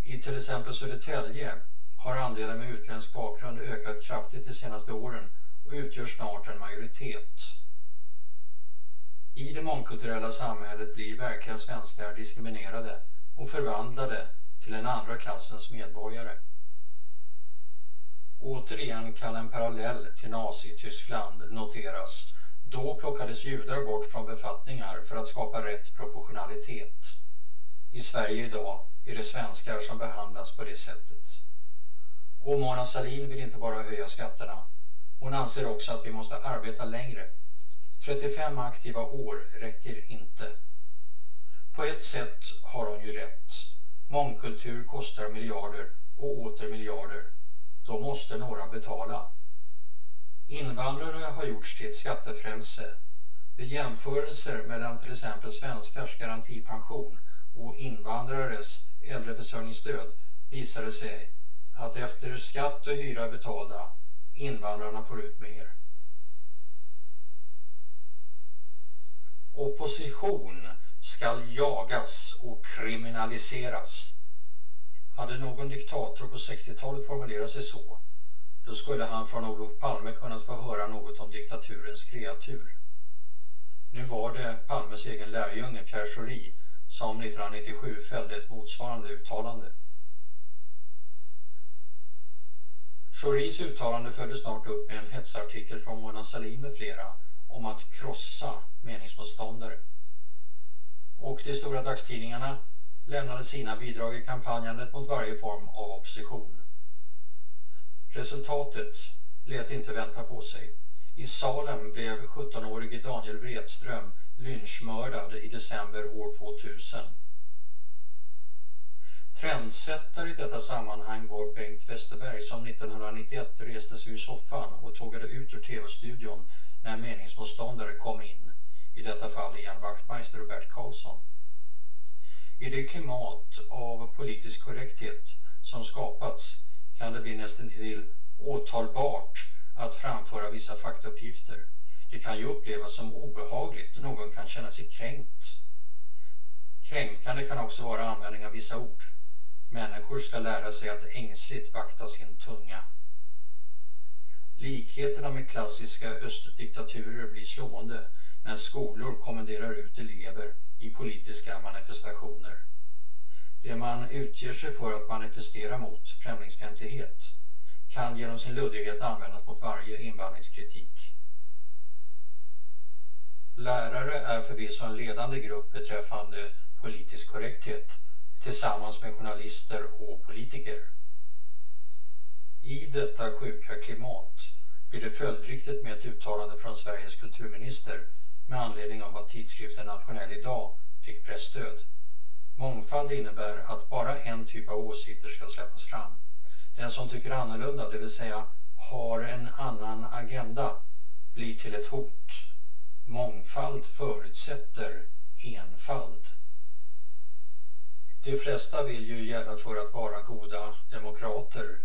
I till exempel Södertälje har andelen med utländsk bakgrund ökat kraftigt de senaste åren och utgör snart en majoritet. I det mångkulturella samhället blir verkliga svenskar diskriminerade och förvandlade till en andra klassens medborgare. Återigen kan en parallell till Nazityskland noteras. Då plockades judar bort från befattningar för att skapa rätt proportionalitet. I Sverige idag är det svenskar som behandlas på det sättet. Och Mona Sahlin vill inte bara höja skatterna. Hon anser också att vi måste arbeta längre. 35 aktiva år räcker inte. På ett sätt har hon ju rätt. Mångkultur kostar miljarder och åter miljarder. Då måste några betala. Invandrare har gjorts till ett skattefrälse. Vid jämförelser mellan till exempel svenskars garantipension och invandrares äldreförsörjningsstöd visar det sig att efter skatt och hyra betalda invandrarna får ut mer. Opposition skall jagas och kriminaliseras. Hade någon diktator på 60-talet formulerat sig så, då skulle han från Olof Palme kunnat få höra något om diktaturens kreatur. Nu var det Palmes egen lärjunge Pierre Schori som 1997 fällde ett motsvarande uttalande. Schoris uttalande följdes snart upp med en hetsartikel från Mona Sahlin med flera om att krossa meningsmotståndare. Och de stora dagstidningarna lämnade sina bidrag i kampanjandet mot varje form av opposition. Resultatet lät inte vänta på sig. I Salem blev 17-årige Daniel Wretström lynchmördad i december år 2000. Trendsättare i detta sammanhang var Bengt Westerberg som 1991 reste sig ur soffan och tågade ut ur tv-studion när meningsmotståndare kom in, i detta fall Ian Wachtmeister och Bert Karlsson. I det klimat av politisk korrekthet som skapats kan det bli nästan till åtalbart att framföra vissa faktauppgifter. Det kan ju upplevas som obehagligt, någon kan känna sig kränkt. Kränkande kan också vara användning av vissa ord. Människor ska lära sig att ängsligt vakta sin tunga. Likheterna med klassiska östdiktaturer blir slående när skolor kommenderar ut elever i politiska manifestationer. Det man utger sig för att manifestera mot, främlingsfientlighet, kan genom sin luddighet användas mot varje invandringskritik. Lärare är förvisso en ledande grupp beträffande politisk korrekthet tillsammans med journalister och politiker. I detta sjuka klimat blir det följdriktigt med ett uttalande från Sveriges kulturminister med anledning av att tidskriften Nationell idag fick pressstöd. Mångfald innebär att bara en typ av åsikter ska släppas fram. Den som tycker annorlunda, det vill säga har en annan agenda, blir till ett hot. Mångfald förutsätter enfald. De flesta vill ju gälla för att vara goda demokrater,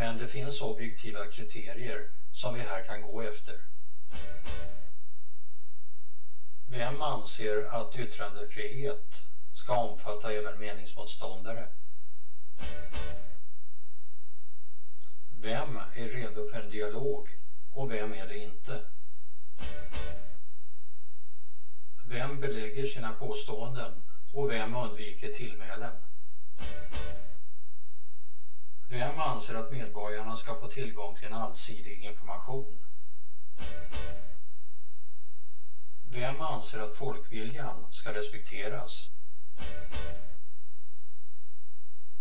men det finns objektiva kriterier som vi här kan gå efter. Vem anser att yttrandefrihet ska omfatta även meningsmotståndare? Vem är redo för en dialog och vem är det inte? Vem belägger sina påståenden och vem undviker tillmälen? Vem anser att medborgarna ska få tillgång till en allsidig information? Vem anser att folkviljan ska respekteras?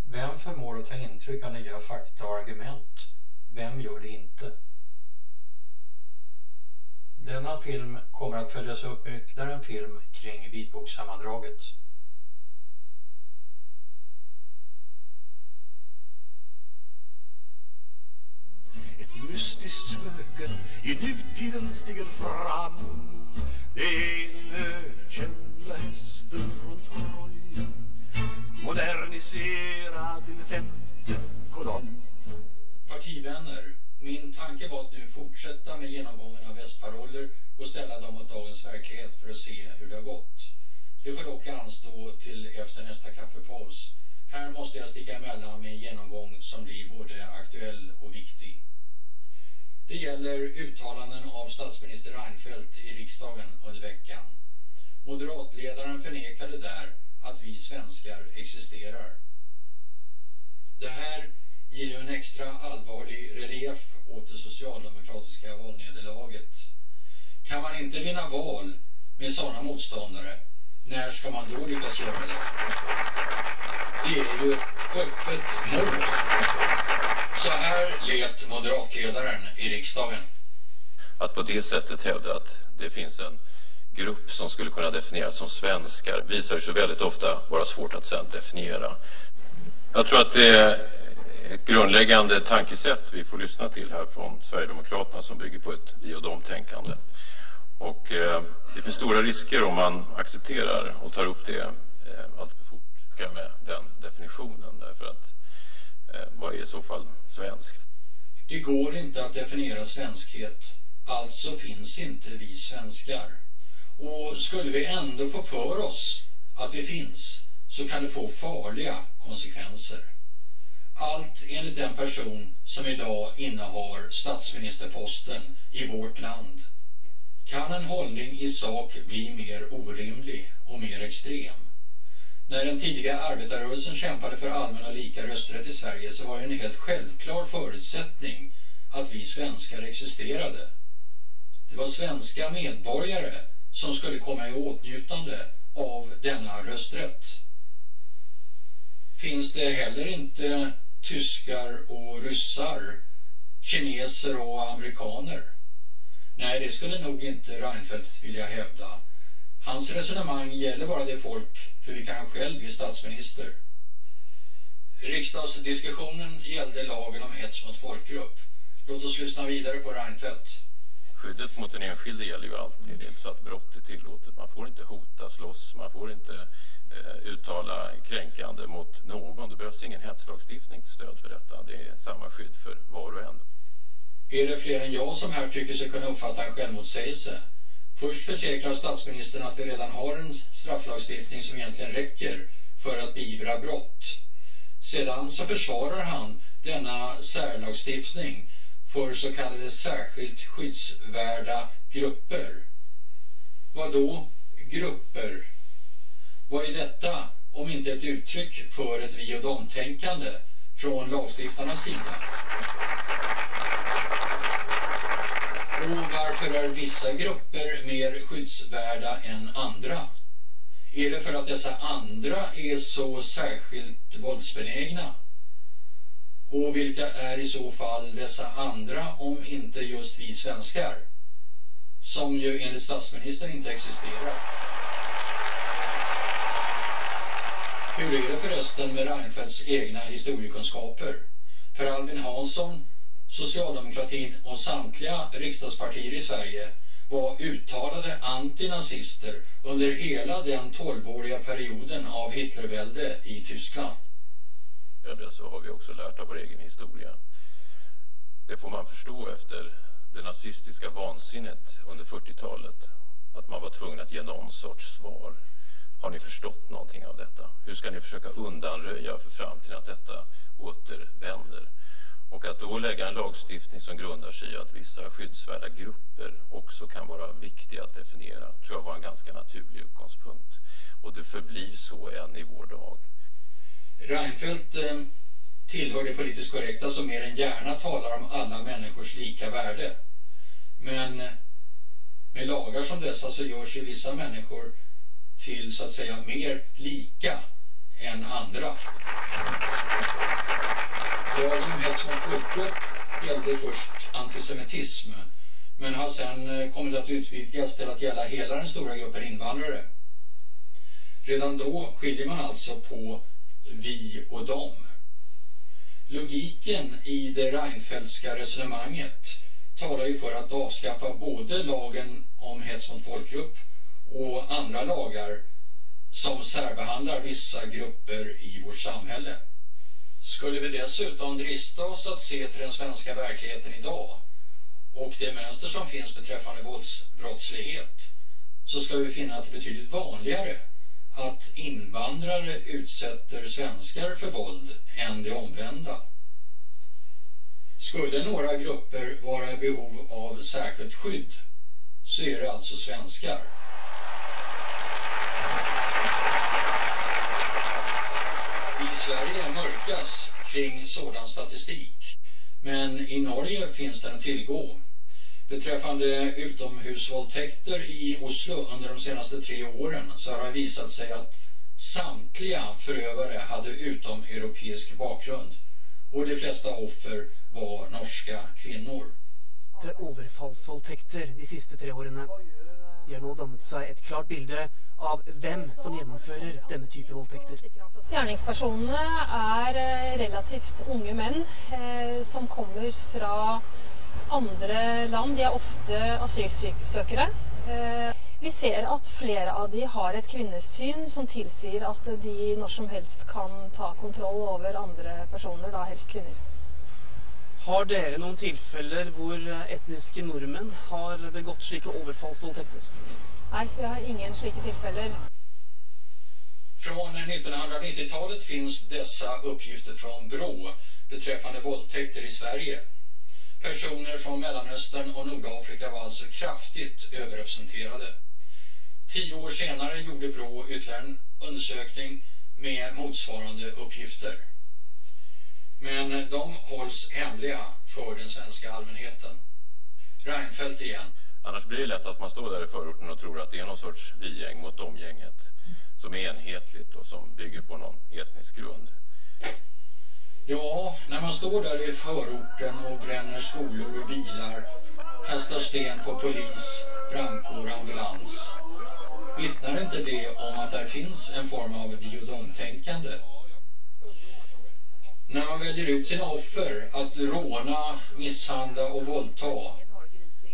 Vem förmår att ta intryck av nya fakta och argument? Vem gör det inte? Denna film kommer att följas upp med ytterligare en film kring vitbokssammandraget. Ett mystiskt spöke i nutiden stiger fram Det är ökända hästen från Troja Moderniserad till femte kolonn Partivänner, min tanke var att nu fortsätta med genomgången av västparoller och ställa dem mot dagens verklighet för att se hur det har gått. Det får dock anstå till efter nästa kaffepaus. Här måste jag sticka emellan med en genomgång som blir både aktuell och viktig. Det gäller uttalanden av statsminister Reinfeldt i riksdagen under veckan. Moderatledaren förnekade där att vi svenskar existerar. Det här ger ju en extra allvarlig relief åt det socialdemokratiska valnederlaget. Kan man inte vinna val med sådana motståndare, när ska man då lyckas göra det? Det är ju öppet mord. Så här lät moderatledaren i riksdagen. Att på det sättet hävda att det finns en grupp som skulle kunna definieras som svenskar visar sig väldigt ofta vara svårt att sedan definiera. Jag tror att det är ett grundläggande tankesätt vi får lyssna till här från Sverigedemokraterna som bygger på ett vi och dem-tänkande. Och eh, det finns stora risker om man accepterar och tar upp det eh, allt för fort med den definitionen. Därför att eh, vad är i så fall svenskt? Det går inte att definiera svenskhet, alltså finns inte vi svenskar. Och skulle vi ändå få för oss att vi finns så kan det få farliga konsekvenser. Allt enligt den person som idag innehar statsministerposten i vårt land. Kan en hållning i sak bli mer orimlig och mer extrem? När den tidiga arbetarrörelsen kämpade för allmän och lika rösträtt i Sverige så var det en helt självklar förutsättning att vi svenskar existerade. Det var svenska medborgare som skulle komma i åtnjutande av denna rösträtt. Finns det heller inte tyskar och ryssar, kineser och amerikaner? Nej, det skulle nog inte Reinfeldt vilja hävda. Hans resonemang gäller bara det folk för vilka han själv är statsminister. Riksdagsdiskussionen gällde lagen om hets mot folkgrupp. Låt oss lyssna vidare på Reinfeldt. Skyddet mot den enskilde gäller ju alltid. Det är inte så att brott är tillåtet. Man får inte hota, slåss, man får inte eh, uttala kränkande mot någon. Det behövs ingen hetslagstiftning till stöd för detta. Det är samma skydd för var och en. Är det fler än jag som här tycker sig kunna uppfatta en självmotsägelse? Först försäkrar statsministern att vi redan har en strafflagstiftning som egentligen räcker för att beivra brott. Sedan så försvarar han denna särlagstiftning för så kallade särskilt skyddsvärda grupper. Vad då grupper? Vad är detta om inte ett uttryck för ett vi och dom-tänkande från lagstiftarnas sida? Och varför är vissa grupper mer skyddsvärda än andra? Är det för att dessa andra är så särskilt våldsbenägna? Och vilka är i så fall dessa andra om inte just vi svenskar? Som ju enligt statsministern inte existerar. Hur är det förresten med Reinfeldts egna historiekunskaper? Per Albin Hansson, socialdemokratin och samtliga riksdagspartier i Sverige var uttalade antinazister under hela den tolvåriga perioden av Hitlervälde i Tyskland det så har vi också lärt av vår egen historia. Det får man förstå efter det nazistiska vansinnet under 40-talet. Att man var tvungen att ge någon sorts svar. Har ni förstått någonting av detta? Hur ska ni försöka undanröja för framtiden att detta återvänder? Och att då lägga en lagstiftning som grundar sig i att vissa skyddsvärda grupper också kan vara viktiga att definiera tror jag var en ganska naturlig utgångspunkt. Och det förblir så än i vår dag. Reinfeldt eh, tillhör det politiskt korrekta som mer än gärna talar om alla människors lika värde. Men eh, med lagar som dessa så görs ju vissa människor till så att säga mer lika än andra. Lagen om hets mot folkgrupp gällde först antisemitism men har sedan eh, kommit att utvidgas till att gälla hela den stora gruppen invandrare. Redan då skiljer man alltså på vi och dem. Logiken i det Reinfeldtska resonemanget talar ju för att avskaffa både lagen om hets mot folkgrupp och andra lagar som särbehandlar vissa grupper i vårt samhälle. Skulle vi dessutom drista oss att se till den svenska verkligheten idag och det mönster som finns beträffande våldsbrottslighet så ska vi finna att det är betydligt vanligare att invandrare utsätter svenskar för våld än det omvända. Skulle några grupper vara i behov av särskilt skydd så är det alltså svenskar. I Sverige mörkas kring sådan statistik men i Norge finns den att tillgå. Beträffande utomhusvåldtäkter i Oslo under de senaste tre åren så har det visat sig att samtliga förövare hade utomeuropeisk bakgrund och de flesta offer var norska kvinnor. Overfallsvoldtekter de siste tre årene. De har nå dannet seg et klart bilde av hvem som gjennomfører denne type voldtekter. Gjerningspersonene er eh, relativt unge menn eh, som kommer fra andre land. De er ofte asylsøkere. Eh, vi ser at flere av de har et kvinnesyn som tilsier at de når som helst kan ta kontroll over andre personer, da helst kvinner. Har dere noen tilfeller hvor etniske nordmenn har begått slike overfallsvoldtekter? Nei, vi har ingen slike tilfeller. Från 1990-talet finns dessa uppgifter från Brå beträffande våldtäkter i Sverige. Personer från Mellanöstern och Nordafrika var alltså kraftigt överrepresenterade. Tio år senare gjorde Brå ytterligare en undersökning med motsvarande uppgifter. Men de hålls hemliga för den svenska allmänheten. Reinfeldt igen. Annars blir det lätt att man står där i förorten och tror att det är någon sorts vi-gäng mot dem-gänget som är enhetligt och som bygger på någon etnisk grund. Ja, när man står där i förorten och bränner skolor och bilar, kastar sten på polis, brandkår och ambulans. Vittnar inte det om att där finns en form av vi-och-dom-tänkande? När man väljer ut sina offer att råna, misshandla och våldta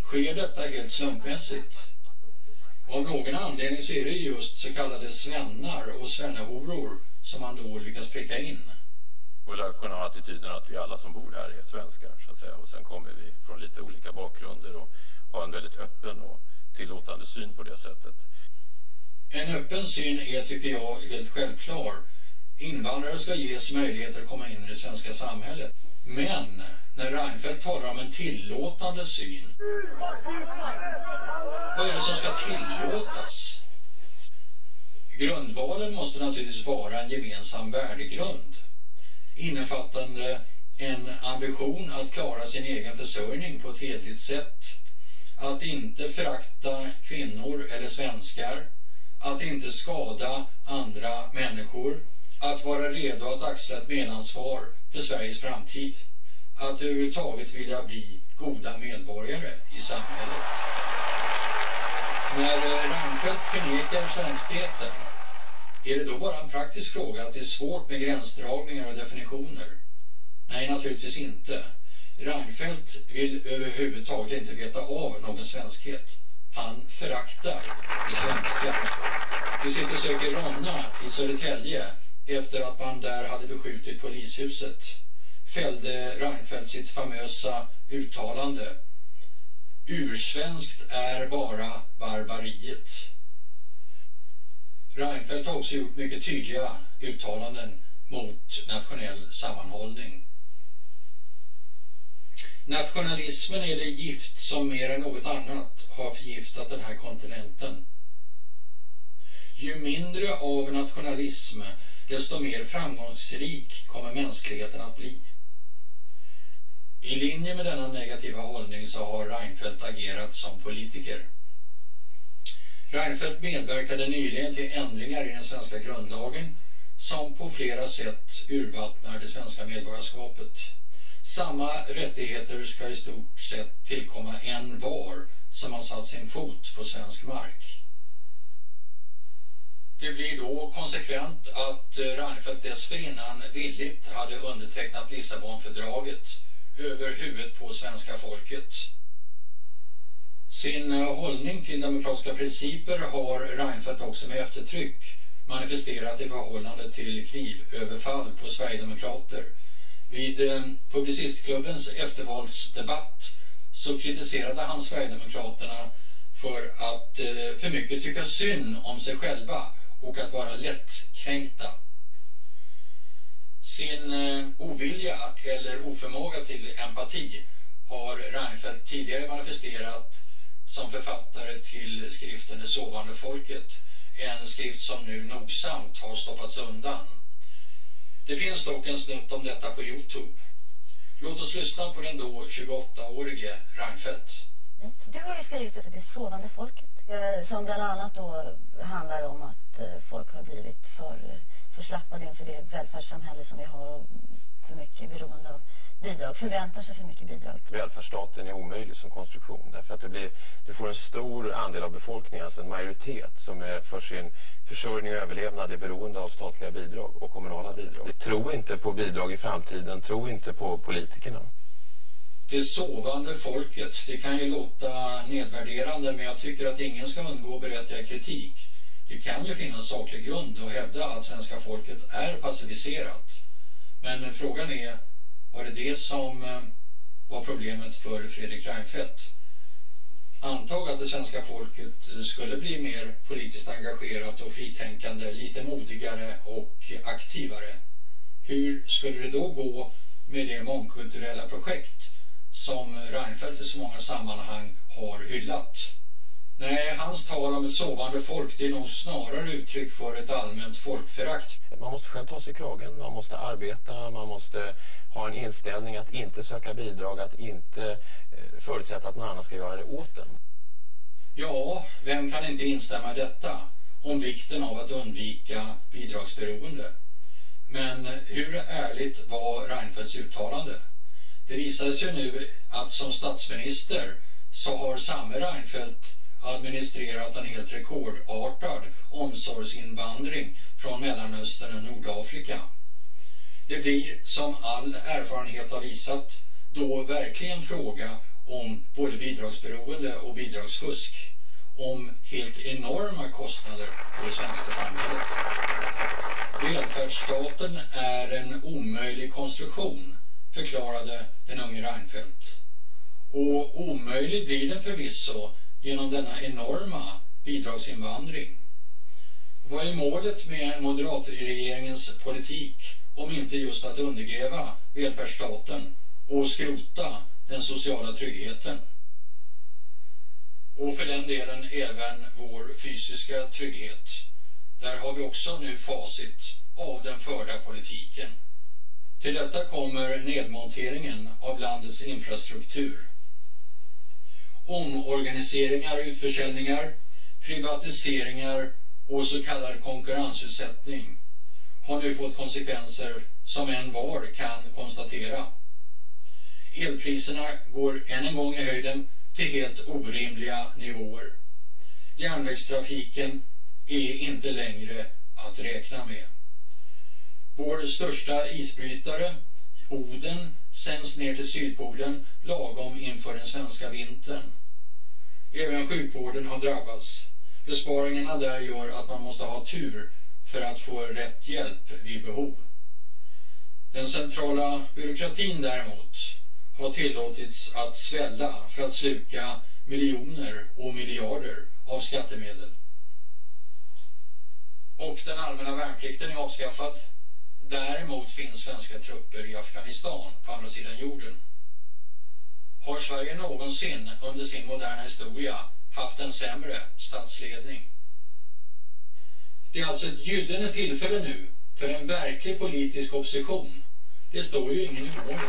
sker detta helt slumpmässigt. Av någon anledning så är det just så kallade svennar och svennehoror som man då lyckas pricka in. Och lär kunna ha attityden att vi alla som bor här är svenskar så att säga. Och sen kommer vi från lite olika bakgrunder och har en väldigt öppen och tillåtande syn på det sättet. En öppen syn är, tycker jag, helt självklar. Invandrare ska ges möjligheter att komma in i det svenska samhället. Men när Reinfeldt talar om en tillåtande syn, vad är det som ska tillåtas? Grundvalen måste naturligtvis vara en gemensam värdegrund innefattande en ambition att klara sin egen försörjning på ett hedligt sätt, att inte förakta kvinnor eller svenskar, att inte skada andra människor, att vara redo att axla ett medansvar för Sveriges framtid, att överhuvudtaget vilja bli goda medborgare i samhället. När eh, Reinfeldt förnekar svenskheten är det då bara en praktisk fråga att det är svårt med gränsdragningar och definitioner? Nej, naturligtvis inte. Reinfeldt vill överhuvudtaget inte veta av någon svenskhet. Han föraktar det svenska. Vid sitt besök i Ronna i Södertälje efter att man där hade beskjutit polishuset fällde Reinfeldt sitt famösa uttalande. Ursvenskt är bara barbariet. Reinfeldt har också gjort mycket tydliga uttalanden mot nationell sammanhållning. Nationalismen är det gift som mer än något annat har förgiftat den här kontinenten. Ju mindre av nationalism, desto mer framgångsrik kommer mänskligheten att bli. I linje med denna negativa hållning så har Reinfeldt agerat som politiker. Reinfeldt medverkade nyligen till ändringar i den svenska grundlagen som på flera sätt urvattnar det svenska medborgarskapet. Samma rättigheter ska i stort sett tillkomma en var som har satt sin fot på svensk mark. Det blir då konsekvent att eh, Reinfeldt dessförinnan villigt hade undertecknat Lissabonfördraget över huvudet på svenska folket. Sin eh, hållning till demokratiska principer har Reinfeldt också med eftertryck manifesterat i förhållande till knivöverfall på Sverigedemokrater. Vid eh, Publicistklubbens eftervalsdebatt så kritiserade han Sverigedemokraterna för att för mycket tycka synd om sig själva och att vara lättkränkta. Sin eh, ovilja eller oförmåga till empati har Reinfeldt tidigare manifesterat som författare till skriften Det sovande folket. En skrift som nu nogsamt har stoppats undan. Det finns dock en snutt om detta på Youtube. Låt oss lyssna på den då 28-årige Reinfeldt. Du har ju skrivit Det sovande folket Eh, som bland annat då handlar om att eh, folk har blivit för, för slappade inför det välfärdssamhälle som vi har och för mycket beroende av bidrag, förväntar sig för mycket bidrag. Välfärdsstaten är omöjlig som konstruktion därför att det blir, du får en stor andel av befolkningen, alltså en majoritet som är för sin försörjning och överlevnad är beroende av statliga bidrag och kommunala bidrag. Tro inte på bidrag i framtiden, tro inte på politikerna. Det sovande folket, det kan ju låta nedvärderande men jag tycker att ingen ska undgå berättigad kritik. Det kan ju finnas saklig grund att hävda att svenska folket är passiviserat. Men frågan är var det det som eh, var problemet för Fredrik Reinfeldt? Antag att det svenska folket eh, skulle bli mer politiskt engagerat och fritänkande, lite modigare och aktivare. Hur skulle det då gå med det mångkulturella projekt som Reinfeldt i så många sammanhang har hyllat? Nej, hans tal om ett sovande folk det är nog snarare uttryck för ett allmänt folkförakt. Man måste själv ta sig i kragen, man måste arbeta, man måste ha en inställning att inte söka bidrag, att inte eh, förutsätta att någon annan ska göra det åt en. Ja, vem kan inte instämma i detta? Om vikten av att undvika bidragsberoende. Men hur ärligt var Reinfeldts uttalande? Det visade sig nu att som statsminister så har samme Reinfeldt administrerat en helt rekordartad omsorgsinvandring från Mellanöstern och Nordafrika. Det blir, som all erfarenhet har visat, då verkligen fråga om både bidragsberoende och bidragsfusk. Om helt enorma kostnader för det svenska samhället. Välfärdsstaten är en omöjlig konstruktion, förklarade den unge Reinfeldt. Och omöjlig blir den förvisso genom denna enorma bidragsinvandring. Vad är målet med moderatregeringens politik om inte just att undergräva välfärdsstaten och skrota den sociala tryggheten? Och för den delen även vår fysiska trygghet. Där har vi också nu facit av den förda politiken. Till detta kommer nedmonteringen av landets infrastruktur omorganiseringar och utförsäljningar, privatiseringar och så kallad konkurrensutsättning har nu fått konsekvenser som en var kan konstatera. Elpriserna går än en gång i höjden till helt orimliga nivåer. Järnvägstrafiken är inte längre att räkna med. Vår största isbrytare, Oden, sänds ner till Sydpolen lagom inför den svenska vintern. Även sjukvården har drabbats. Besparingarna där gör att man måste ha tur för att få rätt hjälp vid behov. Den centrala byråkratin däremot har tillåtits att svälla för att sluka miljoner och miljarder av skattemedel. Och den allmänna värnplikten är avskaffad. Däremot finns svenska trupper i Afghanistan på andra sidan jorden. Har Sverige någonsin under sin moderna historia haft en sämre statsledning? Det är alltså ett gyllene tillfälle nu för en verklig politisk opposition. Det står ju ingen i målet.